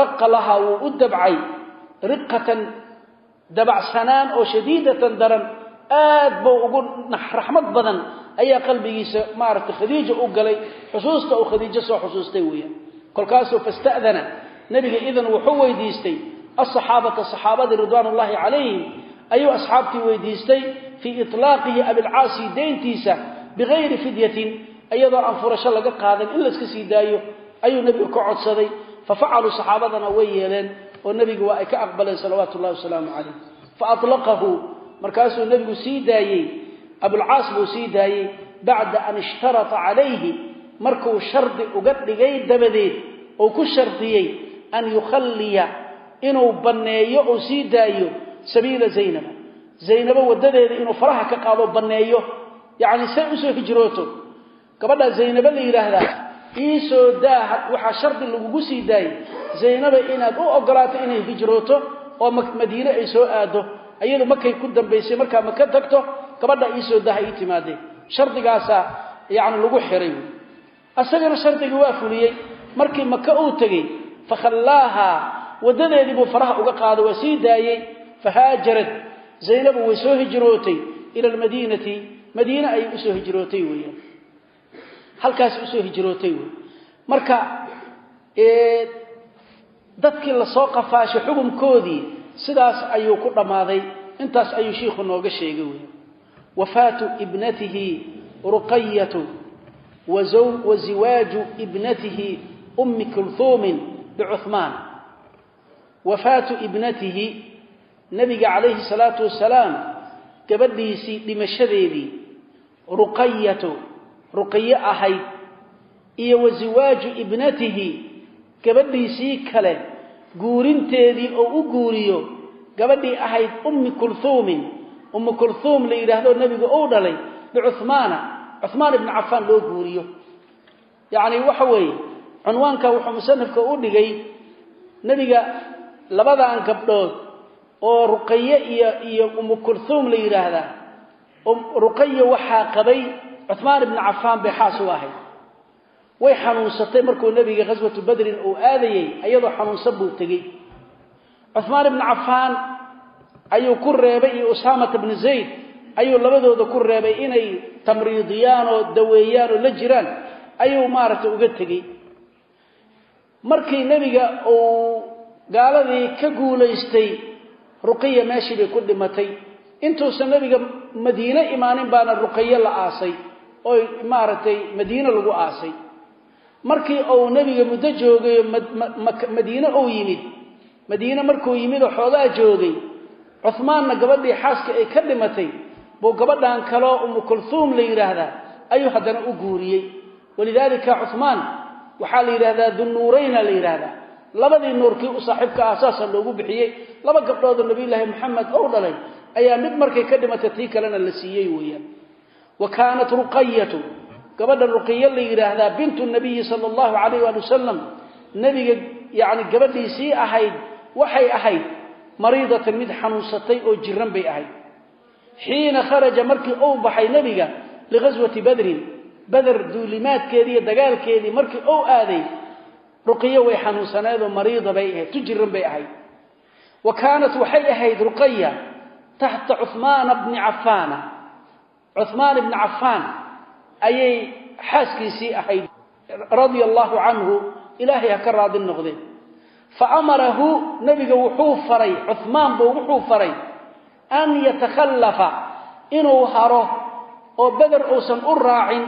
raqa lahaa wuu u dabcay riqatan dabacsanaan oo shadiidatan daran aad buu ugu raxmad badan ayaa qalbigiisa maaragtay khadiija u galay xusuusta uu khadiijo soo xusuustay weeyaan kolkaasuu fasta'dana nebiga idan wuxuu weydiistay asaxaabata saxaabadii ridwaan ullaahi calayhim ayuu asxaabtii weydiistay fii itlaaqihi abilcaasi deyntiisa bigayri fidyatin iyadoo aan furasho laga qaadan in layska sii daayo ayuu nebigu ka codsaday. Fa facaluu saxaabadana way yeeleen oo nebigu waa ay ka aqbaleen salawaatu ullahi wasalaamu calayh fa atlaqahu markaasuu nebigu sii daayey abulcaas buu sii daayey bacda an ishtarata calayhi markuu shardi uga dhigay dabadeed oo ku shardiyey an yukhalliya inuu banneeyo oo sii daayo sabiila zaynaba. Zaynabo waddadeeda inuu faraha ka qaado banneeyo. Yacni say u soo hijrooto. Gabadhaa zaynabo la yidhaahdaa iisoo daaha waxaa shardi lagugu sii daayey. Zaynaba inaad u ogolaato inay hijrooto oo madiine ay soo aado ayadu markay ku dambaysay markaa maka tagto gabadha iisoo daaha ii timaadeen shardigaasaa yacni lagu xiray. Asagana shardigii waa fuliyey. Markii maka uu tegey fakhallaahaa waddadeedii buu faraha uga qaaday waa sii daayey. Fahaajarad zaynabu way soo hijrootay ila almadiinati. Madiine ayay u soo hijrootay weeyaan. Halkaas u soo hijrootay wey marka dadkii la soo qafaashay xukunkoodii sidaas ayuu ku dhammaaday. Intaas ayuu shiikhu nooga sheegay wey wafaatu ibnatihi ruqayatu wa ziwaaju ibnatihi ummi kulhuumin bicuhmaan wafaatu ibnatihi nabiga calayhi salaatu wasalaam gabadhiisii dhimashadeedii ruqayatu ruqiyo ahayd iyo wa ziwaaju ibnatihi gabadhiisii kale guurinteedii oo u guuriyo gabadhii ahayd ummi kulhuumin ummi kulhuum la yidhaahdo nebigu uu dhalay bicuhmaana cuhmaan ibni cafaan loo guuriyo. Yacni waxa weeye cunwaanka wuxuu musanifka u dhigay nebiga labadan gabdhood oo ruqaye iyo iyo ummu kulhuum la yidhaahdaa. Ruqaye waxaa qabay cuhmaan ibni cafaan bay xaas u ahayd way xanuunsatay markuu nebiga khaswatu badrin uu aadayey iyadoo xanuunsan buu tegey. Cuhmaan ibni cafaan ayuu ku reebay iyo usaamata bni zayd ayuu labadooda ku reebay inay tamriidiyaan oo daweeyaan oo la jiraan ayuu maaragtay uga tegey. Markii nebiga uu gaaladii ka guulaystay ruqiya meeshii bay ku dhimatay. Intuusan nebiga madiine imaanin baana ruqaye la aasay oo maaragtay madiine lagu aasay markii uu nebiga muddo joogayo madiine uu yimid. Madiine markuu yimid oo xoogaa joogay cuhmaanna gabadhii xaaska ay ka dhimatay buu gabadhan kaloo umu kulhuum la yidhaahdaa ayuu haddana u guuriyey. Walidaalika cuhmaan waxaa la yidhahdaa dunnuurayna la yidhaahdaa. Labadii nuurkii u saaxiibka ah saasa loogu bixiyey. Laba gabdhoodoo nabiyulaahi moxamed ou dhalay ayaa mid markay ka dhimatay tii kalena la siiyey weeyaan. Wa kaanat ruqayatu gabadha ruqiye la yidhaahdaa bintu nabiyi sala allahu calayh waali wasalam nebiga yacni gabadhiisii ahayd waxay ahayd mariidatan mid xanuunsatay oo jiran bay ahayd. Xiina kharaja markii uu baxay nebiga lighaswati badrin bader duulimaadkeedii iyo dagaalkeedii markii uu aaday ruqiye way xanuunsaneedoo mariida bay ahayd tu jiran bay ahayd. Wa kaanat waxay ahayd ruqaya taxta cuhmaana bni cafaana cuhmaan ibni cafaan ayay xaaskiisii ahayd. Radia allaahu canhu ilaahay ha ka raadi noqdeen. Fa amarahu nebiga wuxuu faray cuhmaan buu wuxuu faray an yatakhallafa inuu haro oo beder uusan u raacin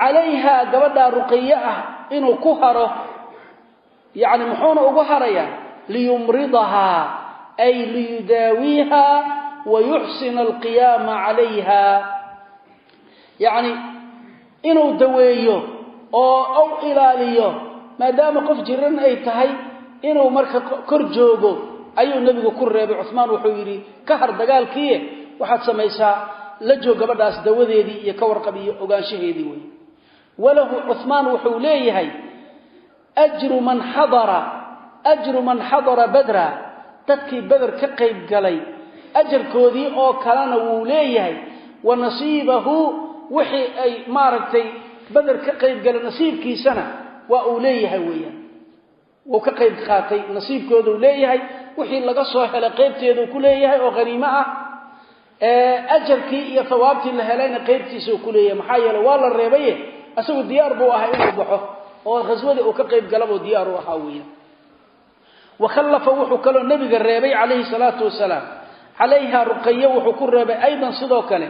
calayhaa gabadhaa ruqiye ah inuu ku haro. Yacni muxuuna ugu harayaa liyumridahaa ay liyudaawiiha wa yuxsina alqiyaama calayha yacni inuu daweeyo oo u ilaaliyo maadaama qof jiran ay tahay inuu marka kor joogo ayuu nebigu ku reebay. Cuhmaan wuxuu yidhi ka har dagaalkiie waxaad samaysaa la joog gabadhaas dawadeedii iyo ka warqab iyo ogaanshaheedii wey walahu cuhmaan wuxuu leeyahay ajru man xadara ajru man xadara badra. Dadkii beder ka qayb galay ajarkoodii oo kalena wuu leeyahay wa wixii ay maaragtay beder ka qayb galay nasiibkiisana waa uu leeyahay weeyaan. Wuu ka qayb qaatay nasiibkooduu leeyahay wixii laga soo helay qaybteeduu ku leeyahay oo haniimo ah ajarkii iyo hawaabtii la helayna qaybtiisuu ku leeyahay. Maxaa yeele waa la reebaye isagu diyaar buu ahaa inuu baxo oo khaswadii uu ka qayb galabuu diyaar u ahaa weeyaan. Wakhallafa wuxuu kaloo nebiga reebay calayhi salaatu wasalaam. Calayha ruqaye wuxuu ku reebay aydan sidoo kale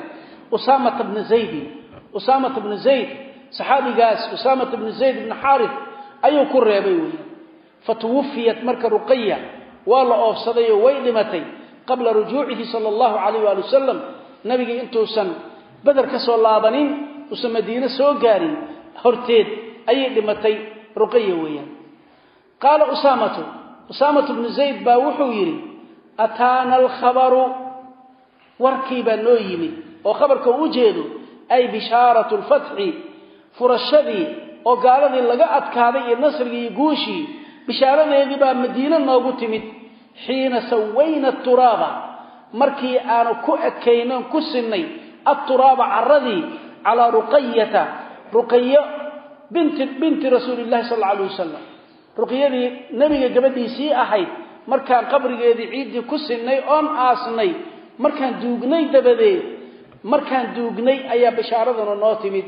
usaamata bna zaydin usaamata bna zayd saxaabigaas usaamata bna zayd bna xaarif ayuu ku reebay weeyaan fatuwufiyat marka ruqaya waa la oofsadayoo way dhimatay qabla rujuucihi sala allahu calayh waali wasalam nabiga intuusan beder ka soo laabanin uusan madiine soo gaarin horteed ayay dhimatay ruqaya weeyaan qaala usaamatu usaamatu bnu zayd baa wuxuu yidhi ataana alkhabaru? Warkii baa noo yimid oo khabarka u ujeedo ay bishaaratu lfatxi furashadii oo gaaladii laga adkaaday iyo nasrigii iyo guushii bishaaradeedii baa madiine noogu timid. Xiina sawayna aturaaba markii aanu ku ekaynon ku sinnay atturaaba caradii calaa ruqayata ruqayo binti binti rasuuli llahi sal alla alay wasalam ruqyadii nebiga gabadhiisii ahayd markaan qabrigeedii ciiddii ku sinnay oon aasnay markaan duugnay dabadeed markaan duugnay ayaa bishaaradana noo timid.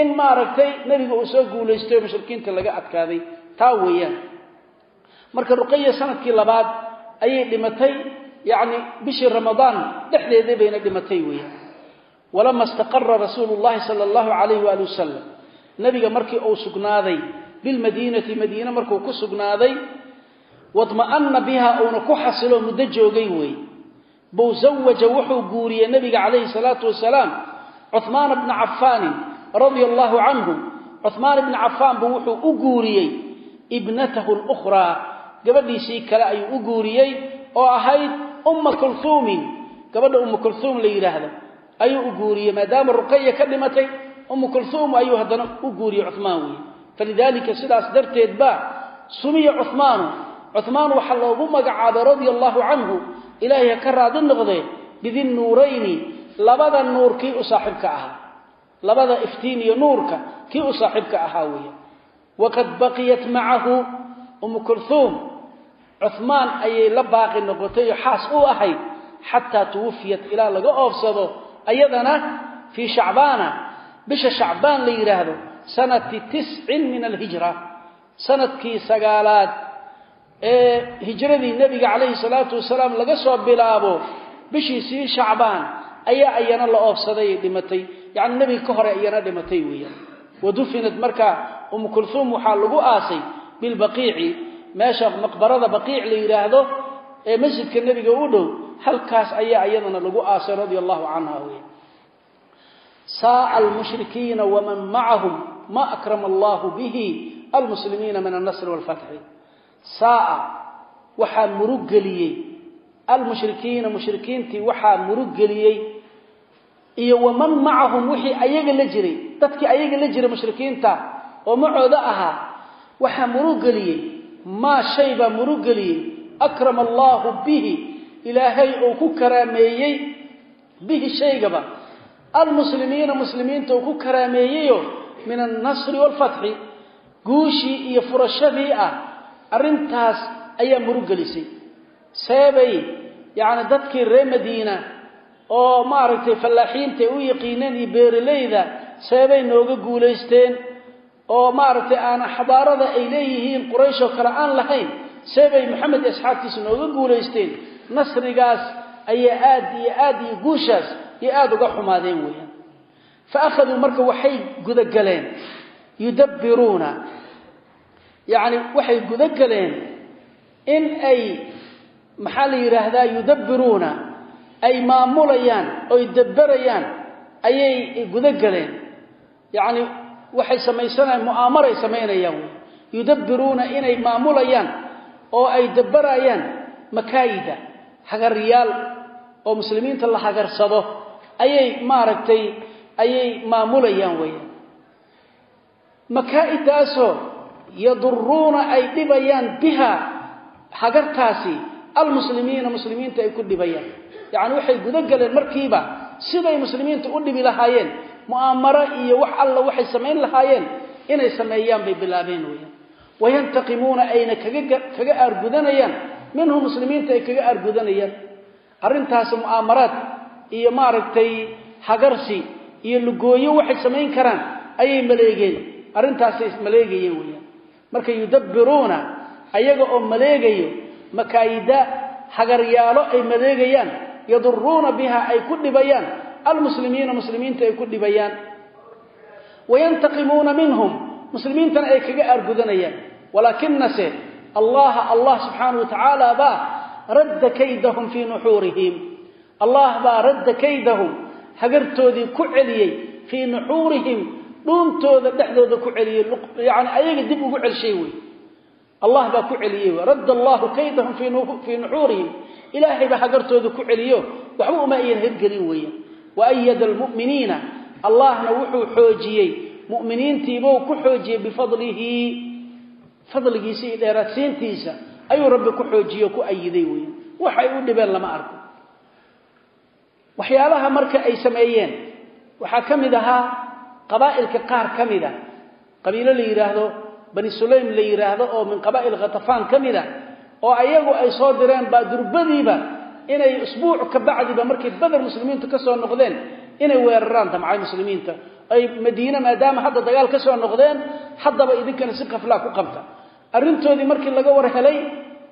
In maaragtay nebiga uu soo guulaystay oo mushrikiinta laga adkaaday. Taa weeyaan. Marka ruqaya sannadkii labaad ayay dhimatay yacni bishii ramadaan dhexdeedii bayna dhimatay weeyaan. Walama istaqara rasuulu llahi sala allahu calayh waali wasalam nebiga markii uu sugnaaday bilmadiinati madiine markuu ku sugnaaday wadma'ana biha uuna ku xasilo muddo joogay weey buu zawaja wuxuu guuriyey nebiga calayhi salaatu wasalaam cuhmaana bna cafaanin radia allahu canhu. Cuhmaan bna cafaan buu wuxuu u guuriyey ibnatahu lukhraa gabadhiisii kale ayuu u guuriyey oo ahayd umma kulhuumin gabadha ummu kulhuum la yidhaahdo ayuu u guuriyey maadaama ruqaya ka dhimatay ummu kulhuum ayuu haddana u guuriyey cuhmaan weeye falidaalika sidaas darteed ba sumiya cuhmaanu cuhmaan waxaa loogu magacaabay radia allahu canhu ilaahay ha ka raadi noqdee bidin nuurayni labada nuur kii u saaxiibka ahaa. Labada iftiin iyo nuurka kii u saaxiibka ahaa weeye. Waqad baqiyat macahu umu kulhuum cuhmaan ayay la baaqi noqotay oo xaas u ahayd xataa tuwufiyat ilaa laga oofsado ayadana fii shacbaana bisha shacbaan la yidhaahdo sanati tiscin min alhijra sannadkii sagaalaad ee hijradii nebiga calayhi salaatu wasalaam laga soo bilaabo bishiisii shacbaan ayaa ayana la oofsaday ay dhimatay. Yacni nebiga ka hore ayana dhimatay weeyaan. Wadufinat marka umu kulhuum waxaa lagu aasay bilbaqiici meesha maqbarada baqiic la yidhaahdo ee masjidka nebiga u dhow halkaas ayaa iyadana lagu aasay radia allahu canha wey saaa almushrikiina waman macahum ma akrama allahu bihi almuslimiina min alnasri walfatxi saaa waxaa murug geliyey. Almushrikiina mushrikiintii waxaa murug geliyey. Iyo waman macahum wixii ayaga la jiray. Dadkii ayaga la jiray mushrikiinta oo macooda ahaa waxaa murug geliyey. Maa shay baa murug geliyey. Akrama allaahu bihi ilaahay uu ku karaameeyey bihi shaygaba. Almuslimiina muslimiinta uu ku karaameeyeyo min alnasri waalfatxi guushii iyo furashadii ah arrintaas ayaa murug gelisay seebay yacni dadkii reer madiina oo maaragtay fallaaxiinta ay u yaqiineen iyo beeralayda seebay nooga guulaysteen oo maaragtay aan xadaarada ay leeyihiin quraysh oo kale aan lahayn seebay maxamed iyo asxaabtiisa nooga guulaysteen. Nasrigaas ayay aad iyo aad iyo guushaas iyo aada uga xumaadeen weeyaan. Fa akhaduu marka waxay gudagaleen yudabbiruuna yacni waxay gudogaleen in ay maxaa la yidhaahdaa yudabbiruuna ay maamulayaan oy dabberayaan ayay gudogaleen yacni waxay samaysanayaan mu'aamaray samaynayaan yudabbiruuna inay maamulayaan oo ay dabberayaan makaayida hagaryaal oo muslimiinta la hagarsado ayay maaragtay ayay maamulayaan weeyaan makaa'idaasoo yaduruuna ay dhibayaan biha hagartaasi almuslimiina muslimiinta ay ku dhibayaan. Yacni waxay guda galeen markiiba siday muslimiinta u dhibi lahaayeen mu'aamaro iyo wax alla waxay samayn lahaayeen inay sameeyaan bay bilaabeen weeyaan. Wayantaqimuuna ayna kaga aargudanayaan minhum muslimiinta ay kaga aargudanayaan. Arrintaasi mu'aamaraad iyo maaragtay hagarsi iyo lugooyo waxay samayn karaan ayay maleegeen. Arrintaasay maleegayeen weeyaan marka yudabbiruuna ayaga oo maleegayo makaayida hagaryaalo ay maleegayaan yaduruuna biha ay ku dhibayaan almuslimiina muslimiinta ay ku dhibayaan. Wayantaqimuuna minhum muslimiintana ay kaga aargudanayaan. Walaakinase allaha allah subxaanahu watacaala baa radda kaydahum fii nuxuurihim. Allah baa radda kaydahum hagartoodii ku celiyey fii nuxuurihim dhuuntooda dhexdooda ku celiyey yani ayaga dib ugu celshay wey allah baa ku celiyey radda allahu kaydahum fii nuxuurihim. Ilaahay baa hagartooda ku celiyo. Waxba uma ayan hirgelin weeyaan waayada almu'miniina. Allahna wuxuu xoojiyey. Mu'miniintiibuu ku xoojiyey bifadlihi. Fadligiisa iyo dheeraadsiintiisa ayuu rabbi ku xoojiye o ku ayiday weeyaan waxay u dhibeen lama arko. Waxyaalaha marka ay sameeyeen waxaa ka mid ahaa qabaa'ilka qaar ka mid a. Qabiilo la yidhaahdo bani sulaym la yidhaahdo oo min qabaa'il khatafaan ka mid a oo ayagu ay soo direen baa durbadiiba inay usbuuc ka bacdiba markay beder muslimiintu ka soo noqdeen inay weeraraan damcay muslimiinta. Ay madiine maadaama hadda dagaal ka soo noqdeen haddaba idinkana si kaflaa ku qabta. Arrintoodii markii laga war helay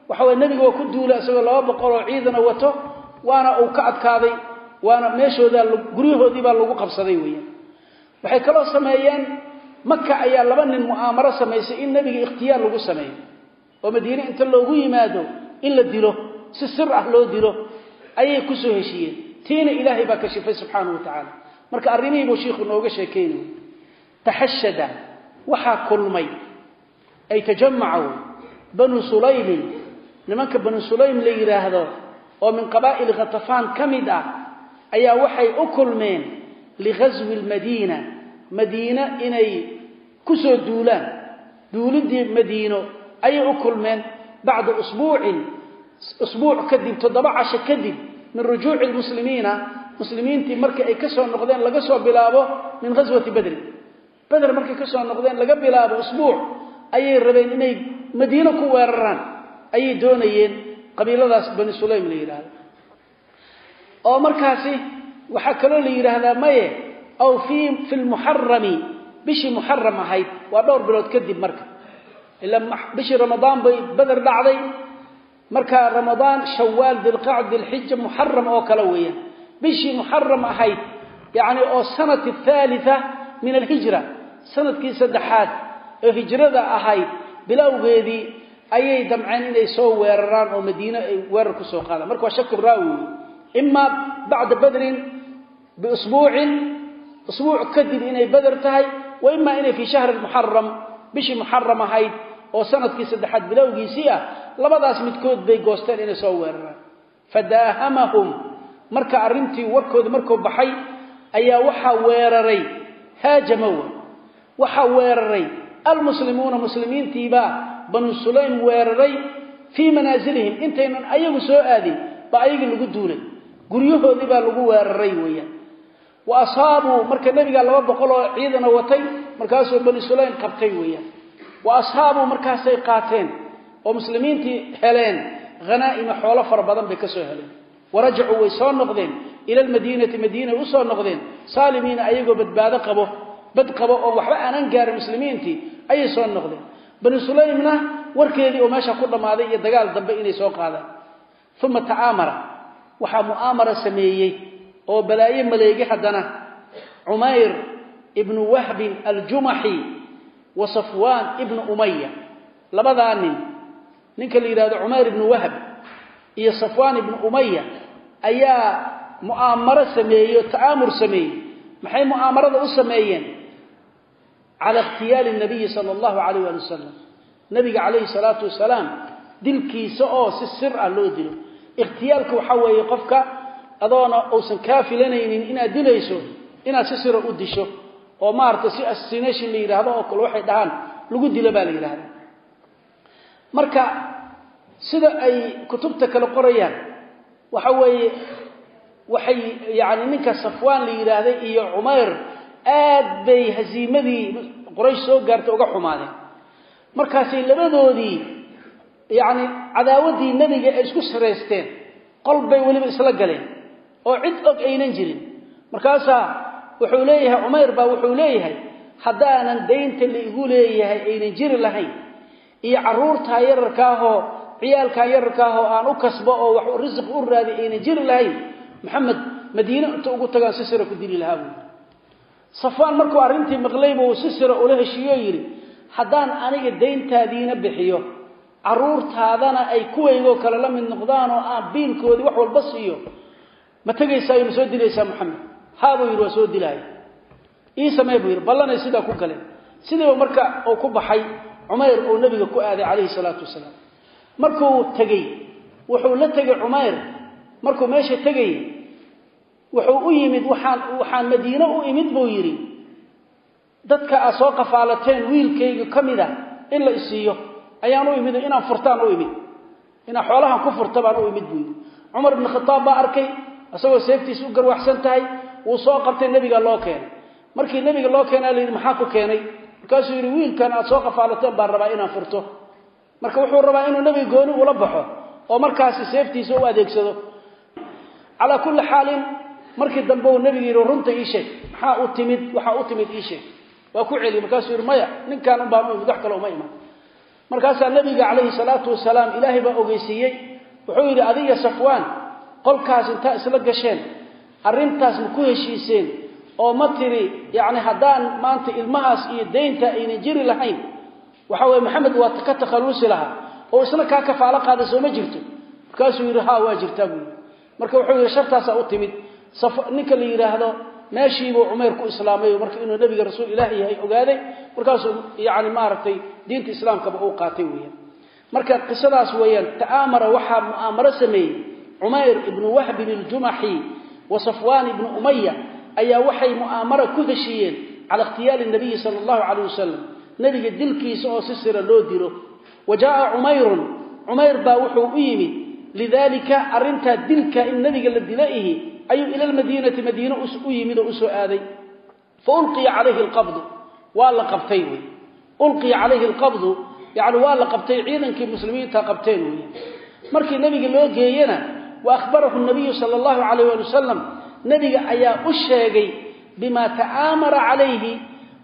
waxa weye nebiga ku duulay isagoo laba boqol oo ciidana wato waana uu ka adkaaday waana meeshoodaa guryahoodii baa lagu qabsaday weeyaan waxay kaloo sameeyeen maka ayaa laba nin mu'aamaro samaysay in nebiga ikhtiyaar lagu sameeyo oo madiine inta loogu yimaado in la dilo si sir ah loo dilo ayay ku soo heshiiyeen. Tiina ilaahay baa kashifay subxaanahu wa tacaala. Marka arrimihii buu shiikhu nooga sheekaynay taxashada waxaa kulmay ay tajamacu banu sulaymin nimanka banu sulaym la yidhaahdo oo min qabaa'ili khatafaan ka mid ah ayaa waxay u kulmeen lighaswi lmadiina madiine inay ku soo duulaan duulidii madiino ayay u kulmeen bacda usbuucin usbuuc kadib toddoba casho kadib min rujuuci lmuslimiina muslimiintii markii ay ka soo noqdeen laga soo bilaabo min ghaswati badrin beder markay ka soo noqdeen laga bilaabo usbuuc ayay rabeen inay madiino ku weeraraan ayay doonayeen qabiiladaas bani sulaym la yidhaahdo oo markaasi waxaa kaloo la yidhaahdaa maye aw fi lmuxarami bishii muxaram ahayd waa dhowr bilood kadib marka. Ila bishii ramadaan bay beder dhacday. Marka ramadaan shawaal dilqacd dilxija muxaram oo kale weeyaan. Bishii muxaram ahayd yacni oo sanati athalitha min alhijra sannadkii saddexaad oo hijrada ahayd bilowgeedii ayay damceen inay soo weeraraan oo madiine ay weerar ku soo qaadaan. Marka waa shaki raawi. Wey ima bacda badrin biusbuucin usbuuc kadib inay beder tahay wa ima inay fii shahri muxaram bishii muxaram ahayd oo sannadkii saddexaad bilowgiisii ah labadaas midkood bay goosteen inay soo weeraraan fadaahamahum marka arrintii warkoodi markuu baxay ayaa waxaa weeraray haajama wey waxaa weeraray almuslimuuna muslimiintiibaa banu sulaym weeraray fii manaasilihim intaynan ayagu soo aadin baa ayagii lagu duulay guryahoodii baa lagu weeraray weeyaan wa asaabuu marka nebigaa laba boqol oo ciidana watay markaasuu bani sulaym qabtay weeyaan. Wa ashaabuu markaasay qaateen oo muslimiintii heleen hanaa'ima xoolo fara badan bay ka soo heleen. Warajacuu way soo noqdeen ila almadiinati madiinay u soo noqdeen. Saalimiina ayagoo badbaado qabo bad qabo oo waxba aanan gaarin muslimiintii ayay soo noqdeen. Bani sulaymna warkeedii oo meesha ku dhammaaday iyo dagaal dambe inay soo qaadaan uma ta'aamara. Waxaa mu'aamara sameeyey oo balaayo maleegay haddana. Cumayr ibnu wahbin aljumaxi wa safwaan ibnu umaya labadaa nin. Ninka la yidhahdo cumayr ibnu wahb iyo safwaan ibnu umaya ayaa mu'aamaro sameeyey oo ta'aamur sameeyey maxay mu'aamarada u sameeyeen? Cala ikhtiyaali nabiyi sala allahu calayh waali wasalam nabiga calayhi salaatu wasalaam dilkiisa oo si sir ah loo dilo. Ikhtiyaalka waxaa weeye qofka adoona uusan kaa filanaynin inaad dilayso inaad si sira u disho oo maarata si assassination la yidhaahdo oo kale waxay dhahaan lagu dilo baa la yidhahda marka sida ay kutubta kale qorayaan waxa weeye waxay yacni ninka safwaan la yidhaahday iyo cumayr aad bay hasiimadii qoraysh soo gaartay uga xumaadeen. Markaasay labadoodii yacni cadaawaddii nebiga ay isku saraysteen qol bay weliba isla galeen oo cid og aynan jirin. Markaasaa wuxuu leeyahay cumayr baa wuxuu leeyahay haddaanan daynta la igu leeyahay aynan jiri lahayn. Iyo carruurtaa yararkaahoo ciyaalkaa yararkaahoo aan u kasbo oo wax risiq u raadi aynan jiri lahayn maxamed madiine inta ugu tagaan si sira ku dili lahaa buui markuu arrintii maqlayba uu si sira ula heshiiyoo yidhi haddaan aniga dayntaadiina bixiyo carruurtaadana ay kuwaygoo kale la mid noqdaan oo aan biilkoodii wax walba siiyo ma tegaysaa ma soo dilaysaa maxamed haabuu yidhi waa soo dilaaya ii samee buu yidhi ballanay sidaa ku galeen sidiiba marka uu ku baxay cumayr uu nebiga ku aaday calayhi salaatu wasalaam. Markuu tegey wuxuu la tegey cumayr. Markuu meesha tegay wuxuu u yimid waxaan waxaan madiine u imid buu yidhi dadka aad soo qafaalateen wiilkayga ka mid a in la isiiyo ayaan u imid inaan furtaan u imid. Inaan xoolahan ku furta baan u imid buu yidhi. Cumar ibn khataab baa arkay isagoo seeftiisa u garwaxsan tahay wuu soo qabtay nebiga loo keenay. Markii nebiga loo keenaa la yidhi maxaa ku keenay? Markaasuu yidhi wiilkan aad soo qafaalateen baan rabaa inaan furto. Marka wuxuu rabaa inuu nebiga gooni ula baxo oo markaasi seeftiisa u adeegsado. Calaa kulli xaalin markii dambe uu nebiga yidhi runta ii sheeg. Maxaa u timid? Waxaa u timid ii sheeg. Waa ku celiyey. Markaasuu yidhi maya ninkaan un baan wax kale uma iman. Markaasaa nebiga calayhi salaatu wasalaam ilaahay baa ogeysiiyey. Wuxuu yidhi adiga safwaan qolkaas intaa isla gasheen arrintaas ma ku heshiiseen? oo ma tiri yacni haddaan maanta ilmahaas iyo daynta aynan jiri lahayn waxa weye maxamed waa ka takhallusi lahaa oo isna kaa kafaalo qaaday soo ma jirto. Markaasuu yidhi ha waa jirtaa buu marka wuxuu yidhi shartaasaa u timid. Ninka la yidhaahdo meeshiibuu cumayr ku islaamay marka inuu nebiga rasuul ilaahi yahay ogaaday markaasuu yacni maaragtay diinta islaamkaba uu qaatay weeyaan. Marka qisadaas weeyaan ta'aamara waxaa mu'aamaro sameeyey cumayr ibnu wahbin iljumaxi wa safwaan ibnu umaya ayaa waxay mu'aamara ku heshiiyeen cala ikhtiyaali nabiyi sala allahu calayh wasalam nebiga dilkiisa oo si sira loo dilo. Wa jaaa cumayrun cumayr baa wuxuu u yimid lidaalika arrintaa dilka in nebiga la dila ihi ayuu ila lmadiinati madiine u yimid oo u soo aaday. Fa ulqiya calayhi alqabdu. Waa la qabtay wey. Waa la qabtay ciidankii muslimiinta qabteen wey. Markii nebiga loo wa akhbarahu nabiyu sala allahu calayh waali wasalam nebiga ayaa u sheegay bimaa ta'aamara calayhi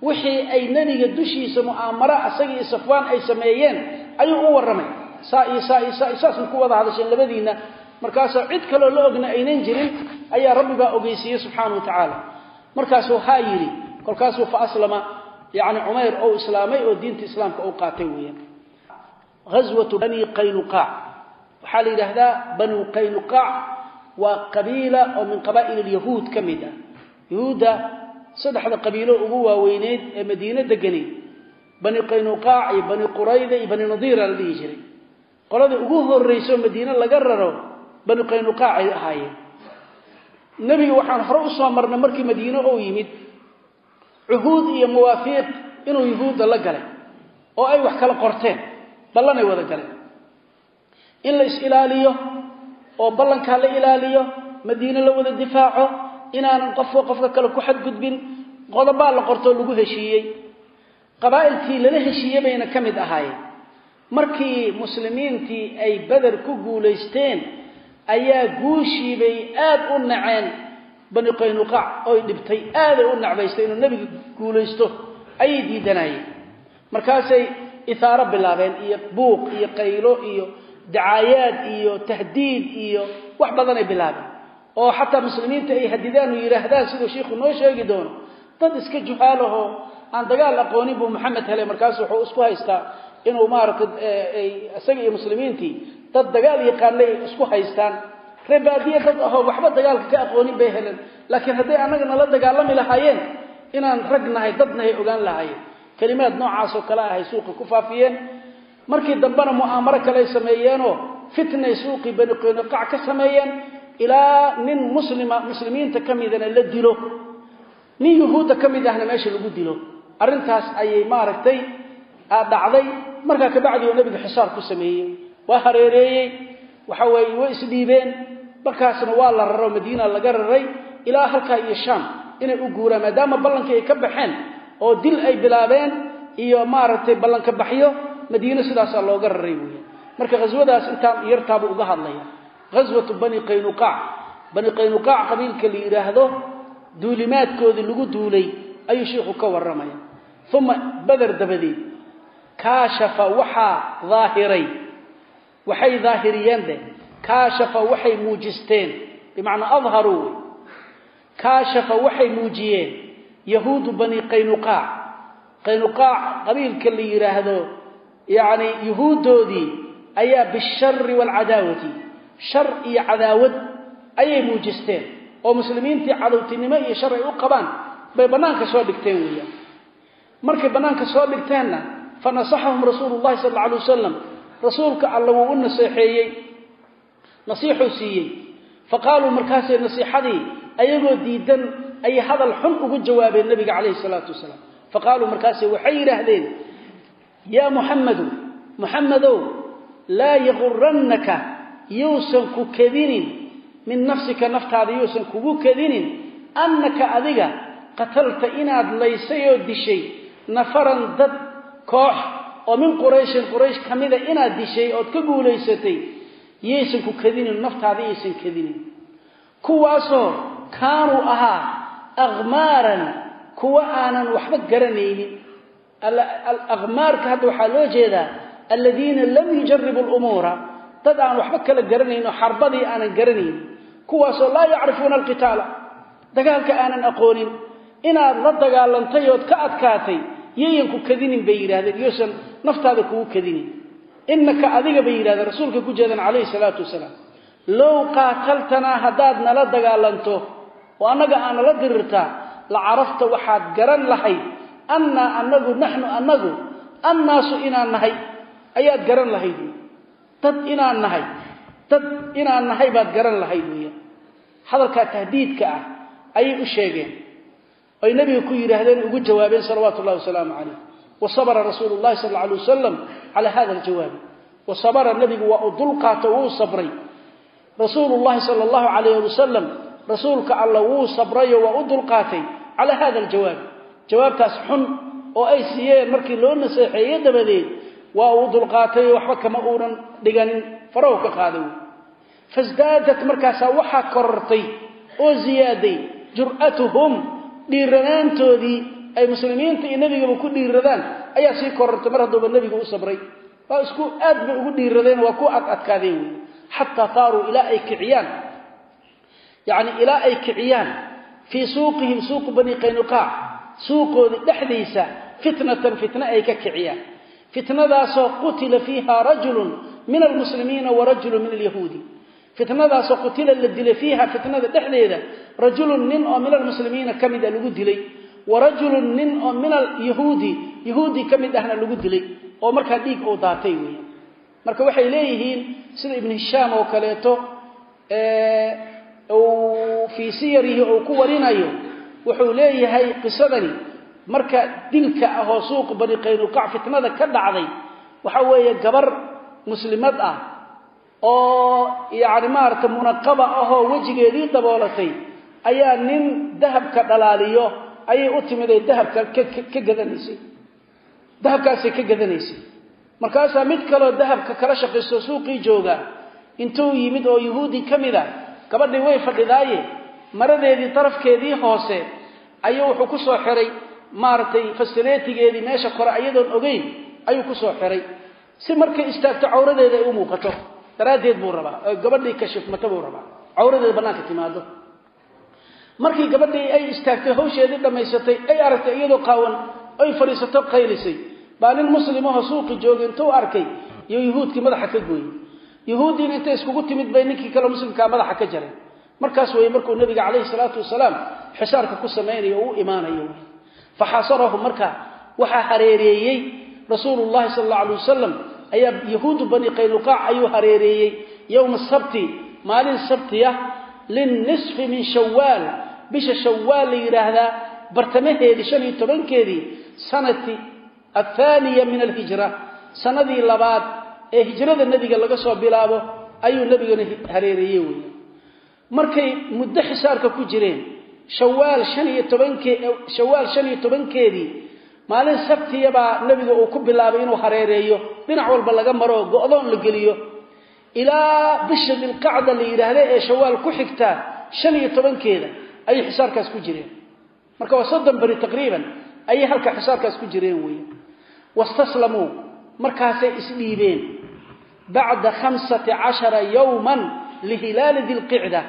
wixii ay nebiga dushiisa mu'aamara asagii iyo safwaan ay sameeyeen ayuu u warramay saa iyo saa iyo saa iyo saasna ku wada hadasheen labadiinna markaasoo cid kaloo la ogna aynan jirin ayaa rabbi baa ogeysiiyey subxaana wa tacaala markaasuu haa yidhi kolkaasuu fa aslama yacni cumayr ou islaamay oo diinta islaamka u qaatay weeyaan ghaswatu bani qaynuqaac waxaa la yidhaahdaa banu qaynuqaac waa qabiila oo min qabaa'il alyahuud ka mid ah. Yahuudda saddexda qabiilo ugu waaweyneyd ee madiine deganay bani qaynuqaac iyo bani qurayda iyo bani nadiira la dhihi jiray. Qoladii ugu horrayso madiine laga raro bani qaynuqaac ay ahaayeen. Nebiga waxaan hore u soo marnay markii madiine ou yimid cuhuud iyo mawaafiiq inuu yuhuudda la galay oo ay wax kala qorteen ballanay wada galeen in la is-ilaaliyo oo ballankaa la ilaaliyo madiine la wada difaaco inaanan qofka qofka kale ku xadgudbin qodobaa la qortoo lagu heshiiyey. Qabaa'ilkii lala heshiiye bayna ka mid ahaayeen. Markii muslimiintii ay beder ku guulaysteen ayaa guushiibay aad u naceen bani qaynuqaac oy dhibtay aaday u nacbaystay inuu nebiga guulaysto ayay diidanayeen markaasay ithaaro bilaabeen iyo buuq iyo qaylo iyo dacaayaad iyo tahdiid iyo wax badanay bilaabeen oo xataa muslimiinta ay hadidaan oo yidhaahdaan siduu shiikhu noo sheegi doono dad iska juhaalahoo aan dagaal aqoonin buu maxamed helay markaas wuxuu isku haystaa inuu maaragtay isaga iyo muslimiintii dad dagaal yaqaanay ay isku haystaan reebaadiye dad ahoo waxba dagaalka ka aqoonin bay heleen laakiin hadday annaga nala dagaalami lahaayeen inaan rag nahay dad nahay ogaan lahaayeen kelimaad noocaas oo kale ahay suuqa ku faafiyeen markii dambena mu'aamaro kale sameeyeenoo fitnay suuqii bani qaynuqac ka sameeyeen ilaa nin muslima muslimiinta ka midana la dilo. Nin yuhuudda ka mid ahna meesha lagu dilo. Arrintaas ayay maaragtay dhacday. Markaa kabacdi oo nebiga xisaar ku sameeyey. Waa hareereeyey waxa weeye way isdhiibeen. Markaasna waa la raro madiina laga raray ilaa halkaa iyo shaam inay u guuraan maadaama ballankii ay ka baxeen oo dil ay bilaabeen iyo maaragtay ballanka baxyo madiine sidaasaa looga raray weya marka ghaswadaas intaan yartaabu uga hadlaya ghaswatu bani qaynuqaac bani qaynuqaac qabiilka la yidhaahdo duulimaadkoodii lagu duulay ayuu shiikhu ka warramaya. Uma bader dabadeed kaashafa waxaa daahiray waxay daahiriyeen de kaashafa waxay muujisteen. Bimacnaa adharuu wey. Kaashafa waxay muujiyeen yahuudu bani qaynuqaac qaynuqaac qabiilka la yidhaahdo yacni yuhuuddoodii ayaa bishari waalcadaawati shar iyo cadaawad ayay muujisteen oo muslimiintii cadowtinimo iyo shar ay u qabaan bay bannaanka soo dhigteen weeyaan. Markay bannaanka soo dhigteenna fa nasaxahum rasuulu llahi sal alla alay wasalam rasuulka alla wuu u naseexeeyey nasiixuu siiyey. Fa qaaluu markaasay nasiixadii ayagoo diidan ayay hadal xun ugu jawaabeen nabiga calayhi salaatu wasalaam. Fa qaaluu markaase waxay yidhaahdeen yaa muxammadu muxammadow laa yagurannaka yuusan ku kadinin min nafsika naftaada yuusan kugu kadinin annaka adiga qatalta inaad laysay oo dishay nafaran dad koox oo min qurayshin quraysh ka mida inaad dishay ood ka guulaysatay yaysan ku kadinin naftaada yaysan kadinin kuwaasoo kaanuu ahaa akhmaaran kuwa aanan waxba garanaynin akhmaarka hadda waxaa loo jeedaa aladiina lam yujaribuu lumuura dad aan waxba kala garanayn oo xarbadii aanan garanaynin kuwaasoo laa yacrifuuna alqitaala dagaalka aanan aqoonin inaad la dagaalantay ood ka adkaatay yayan ku kadinin bay yidhahdeen yuusan naftaada kugu kadinin. Innaka adiga bay yidhahdeen rasuulka ku jeedan calayhi salaatu wasalaam low qaataltanaa haddaad nala dagaalanto oo annaga aa nala dirirtaa la carafta waxaad garan lahayd annaa anagu naxnu annagu annaasu inaan nahay ayaad garan lahayd dad inaan nahay dad inaan nahay baad garan lahayd weeyaan hadalkaa tahdiidka ah ayay u sheegeen oy nabiga ku yidhaahdeen ugu jawaabeen salawaatu ullahi wasalaamu calayh wa sabra rasuulu llahi sal alla alay wasalam calaa hada aljawaabi wa nabigu waa u dulqaato wuu sabray rasuulu llahi sala allahu calayh wasalam rasuulka alla wuu sabrayo waa u dulqaatay calaa hada aljawaabi jawaabtaas xun oo ay siiyeen markii loo naseexeeye dabadeed waa uu dulqaatay waxba kama uunan dhiganin farahu ka qaaday. Fasdaadat markaasaa waxaa korortay oo ziyaaday jur'atuhum dhiiranaantoodii ay muslimiinta iyo nebigaba ku dhiiradaan ayaa sii korortay mar hadduuba nebigu u sabray. Waa isku aad bay ugu dhiiradeen waa ku ad adkaadeen. Wey xataa taaruu ilaa ay kiciyaan. Yacni ilaa ay kiciyaan fii suuqihim suuqu bani qaynuqaac suuqooda dhexdiisa fitnatan fitna ay ka kiciyaan. Fitnadaasoo qutila fiiha rajulun min almuslimiina wa rajulun min alyahuudi. Fitnadaasoo qutila la dilay fiiha fitnada dhexdeeda rajulun nin oo min almuslimiina ka mid a lagu dilay wa rajulun nin oo min alyahuudi yahuudi ka lagu dilay oo markaa dhiig daatay weya marka waxay leeyihiin sida ibnu hishaam oo kaleeto fii siyarihi uu ku warinayo wuxuu leeyahay qisadani marka dilka ah oo suuqa bani qaynuqac fitnada ka dhacday waxa weeye gabar muslimad ah oo yacni maaragta munaqaba ahoo wejigeedii daboolatay ayaa nin dahabka dhalaaliyo ayay u timid ay dahabka ka gadanaysay. Dahabkaasay ka gadanaysay. Markaasaa mid kaloo dahabka kala shaqaysto suuqii jooga intuu yimid oo yahuudi ka mid a gabadhii way fadhidaaye maradeedii darafkeedii hoose ayuu wuxuu ku soo xiray. Maaragtay fasareetigeedii meesha kore ayadoon ogeyn ayuu ku soo xiray. Si markay istaagto cawradeeda ay u muuqato daraaddeed buu rabaa gabadhii kashifmata buu rabaa. Cawradeeda bannaanka timaado. Markii gabadhii ay istaagtay hawsheedii dhammaysatay ay aragtay iyadoo qaawan ay fadhiisato qaylisay baa nin muslimaho suuqi joogay intuu arkay iyo yuhuudkii madaxa ka gooyey. Yuhuuddiina intay iskugu timid bay ninkii kale muslimkaa madaxa ka jaray markaas wey markuu nabiga calayhi salaatu wasalaam xisaarka ku samaynayo oo u imaanayo. Fa xasarahu marka waxaa hareereeyey rasuulu llahi sala alla alay wasalam ayaa yahuudu bani qaynuqaac ayuu hareereeyey yowma sabti maalin sabtiya linnisfi min shawaal. Bisha shawaal la yidhaahdaa bartamaheedii shan iyo tobankeedii sanati athaaniya min alhijra. Sanadii labaad ee hijrada nebiga laga soo bilaabo ayuu nebigana hareereeyey weeye markay muddo xisaarka ku jireen shawaal shan iyo tobankee shawaal shan iyo tobankeedii maalin sabtiyabaa nebiga uu ku bilaabay inuu hareereeyo. Dhinac walba laga maro go-doon la geliyo. Ilaa bisha dilqacda la yidhaahda ee shawaal ku xigtaa shan iyo tobankeeda ayay xisaarkaas ku jireen. Marka waa soddon beri taqriiban ayay halka xisaarkaas ku jireen weeye. Wastaslamuu markaasay isdhiibeen. Bacda khamsati cashara yowman lihilaali dilqicda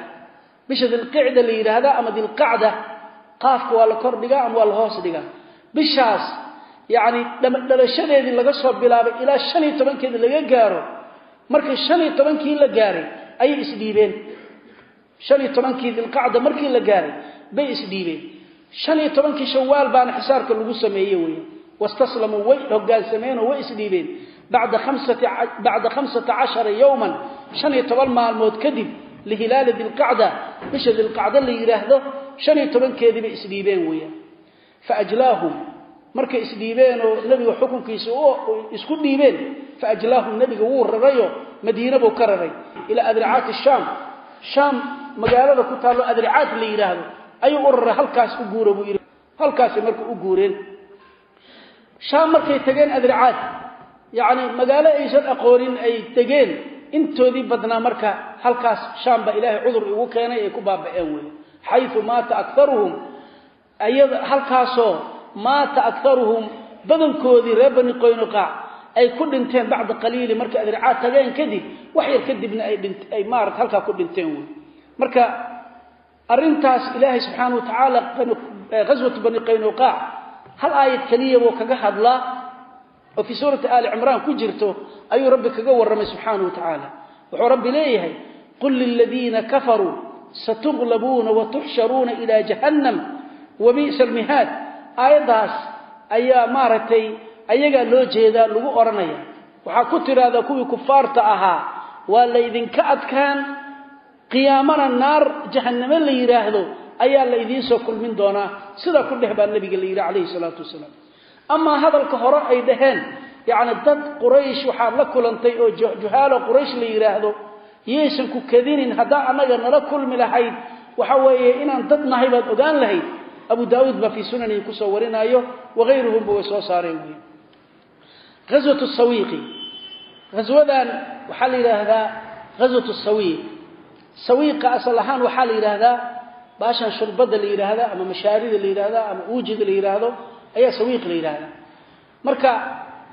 bisha dilqicda la yidhaahda ama dilqacda qaafka waa la kor dhigaa ama waa la hoos dhigaa? Bishaas yacni dhalashadeedii laga soo bilaabay ilaa shan iyo tobankeedii laga gaaro markii shan iyo tobankii la gaaray ayay isdhiibeen shan iyo tobankii dilqacda markii la gaaray bay isdhiibeen shan iyo tobankii shawaal baana xisaarka lagu sameeye weeye. Wastaslamuu way hogaansameenoo way isdhiibeen bacda khamsata cashara yowman shan iyo toban maalmood kadib lihilaali dilqacda bisha dilqacda la yidhaahdo shan iyo tobankeediibay isdhiibeen weeyaan. Faajlaahum markay isdhiibeen oo nebiga xukunkiisa isku dhiibeen faajlaahum nebiga wuu rarayo madiine buu ka raray. Ilaa adricaati shaam. Shaam magaalada ku taallo adricaat la yidhaahdo ayuu u raray halkaas u guura buu yidhi halkaasay marka u guureen. Shaam markay tageen adricaat yacni magaalo aysan aqoonin ay tegeen intoodii badnaa marka halkaas shaam baa ilaahay cudur igu keenay ay ku baaba'een wey xayu maata akaruhum halkaasoo maata akaruhum badankoodii reer bani qoynuqaac ay ku dhinteen bacda qaliili markay adricaad tageen kadib wax yar kadibna ay maarata halkaa ku dhinteen wey marka arintaas ilaahay subxaana wa tacaala ghaswatu bani qaynuqaac hal aayad keliya buu kaga hadlaa oo fii suurati aali cimraan ku jirto ayuu rabbi kaga warramay subxaana wa tacaala. Wuxuu rabbi leeyahay qul liladiina kafaruu satuglabuuna watuxsharuuna ila jahannam wabi'sa almihaad aayaddaas ayaa maaragtay ayagaa loo jeedaa lagu odhanaya waxaa ku tidhaahdaa kuwii kufaarta ahaa waa laydinka adkaan. Qiyaamana naar jahanname la yidhaahdo ayaa la idiin soo kulmin doonaa. Sidaa ku dheh baa nabiga la yidhi calayhi salaatu wasalaam amaa hadalka hore ay dhaheen yacni dad quraysh waxaad la kulantay oo juhaalo quraysh la yidhaahdo yaysan ku kadinin haddaa annaga nala kulmi lahayd waxa weeye inaan dad nahay baad ogaan lahayd. Abu daauud baa fii sunanihi ku soo warinaayo wakayruhumba way soo saareen wey ghaswatu sawiiqi. Ghaswadan waxaa la yidhaahdaa ghaswatu sawiiq. Sawiiqa asal ahaan waxaa la yidhaahdaa baashan shurbada la yidhaahda ama mashaarida la yidhaahda ama uujida la yidhaahdo ayaa sawiiq la yidhaahdaa. Marka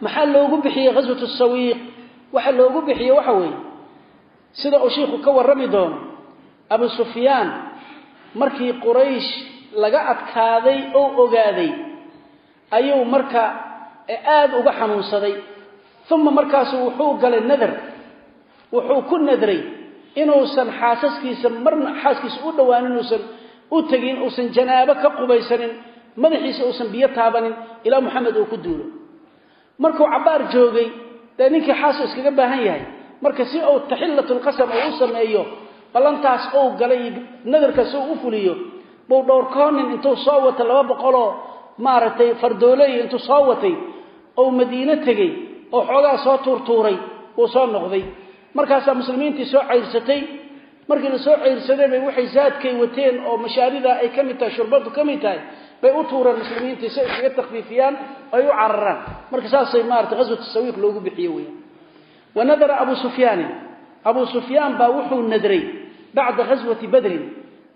maxaa loogu bixiyey ghaswatu sawiiq? Waxa loogu bixiyey waxa weeye sida uu shiikhu ka warrami doono abu sufyaan markii quraysh laga adkaaday oo ogaaday ayuu marka aada uga xanuunsaday. Uma markaasu wuxuu galay nadar wuxuu ku nadray inuusan xaasaskiisa marna xaaskiisa u dhowaan inuusan u tegin uusan janaabo ka qubaysanin madaxiisa uusan biyo taabanin ilaa maxamed uu ku duulo. Markuu cabbaar joogay dee ninkii xaasu iskaga baahan yahay marka si uu taxillatulqasam uu u sameeyo ballantaas uu galay nadarkaas uu u fuliyo buu dhowrkoonin intuu soo watay laba boqoloo maaragtay fardooley intuu soo watay ou madiine tegey oo xoogaa soo tuurtuuray wuu soo noqday. Markaasaa muslimiintii soo cayrsatay. Markii la soo cayrsaday bay waxay saadkay wateen oo mashaarida ay ka mid tahay shurbadu ka mid tahay bay u tuureen muslimiintii si ay iskaga takfiifiyaan ay u cararaan. Marka saasay maarata ghaswatu sawiiq loogu bixiye weya wa nadara abu sufyaanin. Abuu sufyaan baa wuxuu nadray bacda ghaswati badrin.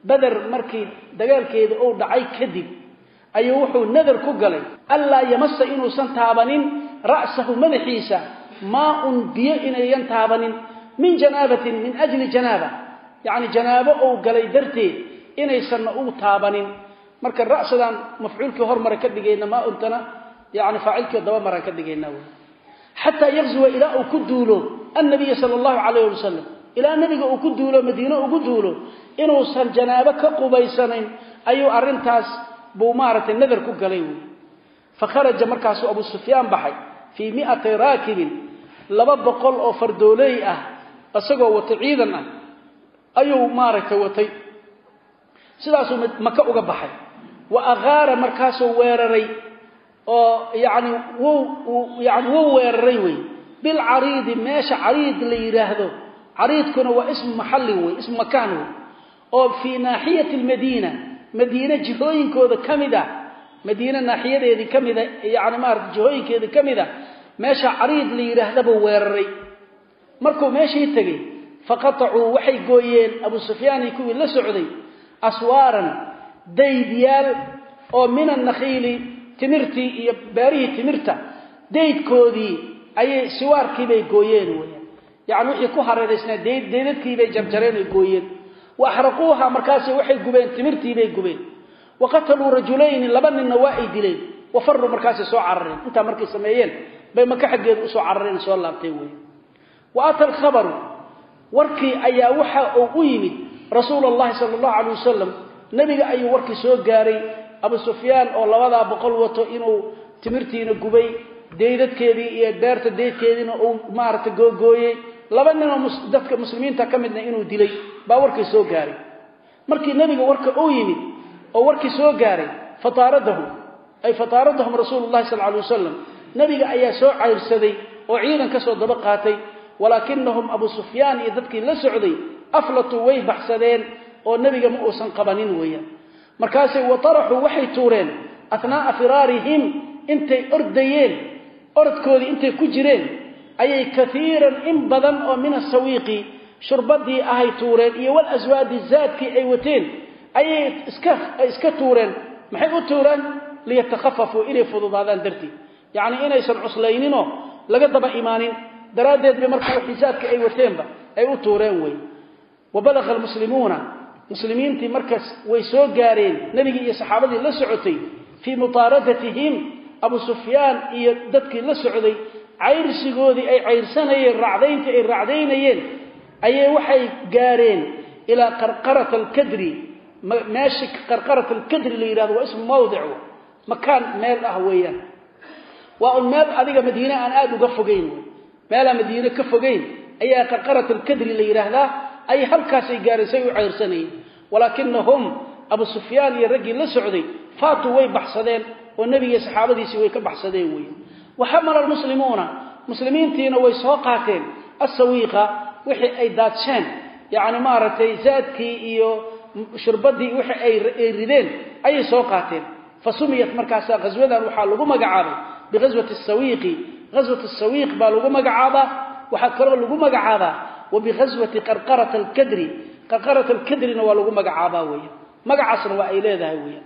Bader markii dagaalkeeda uu dhacay kadib ayuu wuxuu nadar ku galay allaa yamasa inuusan taabanin ra'sahu madaxiisa maa-un biyo inayan taabanin min janaabatin min ajli janaaba. Yacni janaabo ou galay darteed inaysanna u taabanin marka ra'sadaan mafcuulkii hormara ka dhigayna maa-untana yani faacilkii daba maraan ka dhigayna wy xataa yaqzuwa ilaa uu ku duulo annabiya sala allahu calayh wasalam ilaa nabiga uu ku duulo madiine ugu duulo inuusan janaabo ka qubaysanayn ayuu arrintaas buu maaragtay nadar ku galay wey fa kharaja markaasuu abu sufyaan baxay fii mi'ati raakibin laba boqol oo fardooley ah isagoo wata ciidan ah ayuu maaragtay watay. Sidaasuu maka uga baxay wa agaara markaasuu weeraray oo yani wuu yani wuu weeraray wey. Bilcariidi meesha cariid la yidhaahdo cariidkuna waa ismu maxalli wey ismu makaan wey. Oo fii naaxiyati lmadiina madiine jihooyinkooda ka mid ah madiine naaxiyadeedii ka mida yani maarata jihooyinkeedii ka mid a meesha cariid la yidhaahdabuu weeraray. Markuu meeshii tegey faqatacuu waxay gooyeen abu sufyaan iyo kuwii la socday aswaaran daydyaal oo min annakhiili timirtii iyo beerihii timirta daydkoodii ayay siwaarkiibay gooyeen weyaan yacni wixii ku hareeraysnaa dayd daydadkiibay jarjareen ay gooyeen. Wa axraquuha markaasi waxay gubeen timirtiibay gubeen. Wa qataluu rajulayni laba ninna waa ay dileen. Wa faruu markaasay soo carareen. Intaa markay sameeyeen bay maka xaggeeda u soo carareen soo laabtay wey wa ata alkhabaru warkii ayaa waxa uu u yimid rasuul allahi sala allahu calay wasalam nebiga ayuu warkii soo gaaray. Abu sufyaan oo labadaa boqol wato inuu timirtiina gubay daydadkeedii iyo beerta daydkeediina uu maaragtay googooyey. Laba ninoo dadka muslimiinta ka midna inuu dilay baa warkii soo gaaray. Markii nebiga warka uu yimid oo warkii soo gaaray fataaradahum ay fataaradahum rasuulu llahi sal alay wasalam nebiga ayaa soo cayrsaday oo ciidan ka soo daba qaatay. Walaakinahum abu sufyaan iyo dadkii la socday aflatuu way baxsadeen oo nebiga ma uusan qabanin weeyaan. Markaasay wataraxuu waxay tuureen athnaa'a firaarihim intay ordayeen orodkoodii intay ku jireen ayay kaiiran in badan oo min asawiiqi shurbadii ahay tuureen iyo walaswaadi zaadkii ay wateen ayay iska tuureen. Maxay u tuureen? Liyatakhafafuu inay fududaadaan dartii. Yacnii inaysan cuslayninoo laga daba imaanin. Daraaddeed bay markaa xisaabkii ay wateenba ay u tuureen wey wa balaqa almuslimuuna muslimiintii markaas way soo gaareen nebigii iyo saxaabadii la socotay fii mutaaradatihim abu sufyaan iyo dadkii la socday cayrsigoodii ay cayrsanayeen raacdayntii ay raacdaynayeen ayay waxay gaareen ilaa qarqarata alkadri meeshii qarqarat alkadri la yidhahdo waa ismu mawdic makaan meel ah weeyaan. Waa un meel adiga madiine aan aada uga fogeyn wey meelaan madiine ka fogeyn ayaa qarqarat alkadri la yidhaahdaa ay halkaasay gaareen say u cayrsanayeen walaakinahum abu sufyaan iyo raggii la socday faatuu way baxsadeen oo nebigiiyo saxaabadiisii way ka baxsadeen wey waxamala almuslimuuna muslimiintiina way soo qaateen asawiiqa wixii ay daadsheen yacni maaragtay zaadkii iyo shurbadii wixii ay rideen ayay soo qaateen. Fa sumiyat markaasaa ghaswadan waxaa lagu magacaabay bighaswati asawiiqi ghaswat asawiiq baa lagu magacaabaa waxaa kaloo lagu magacaabaa wa bighaswati qarqarat alkadri. Qarqarat alkadrina waa lagu magacaabaa weya magacaasna waa ay leedahay weya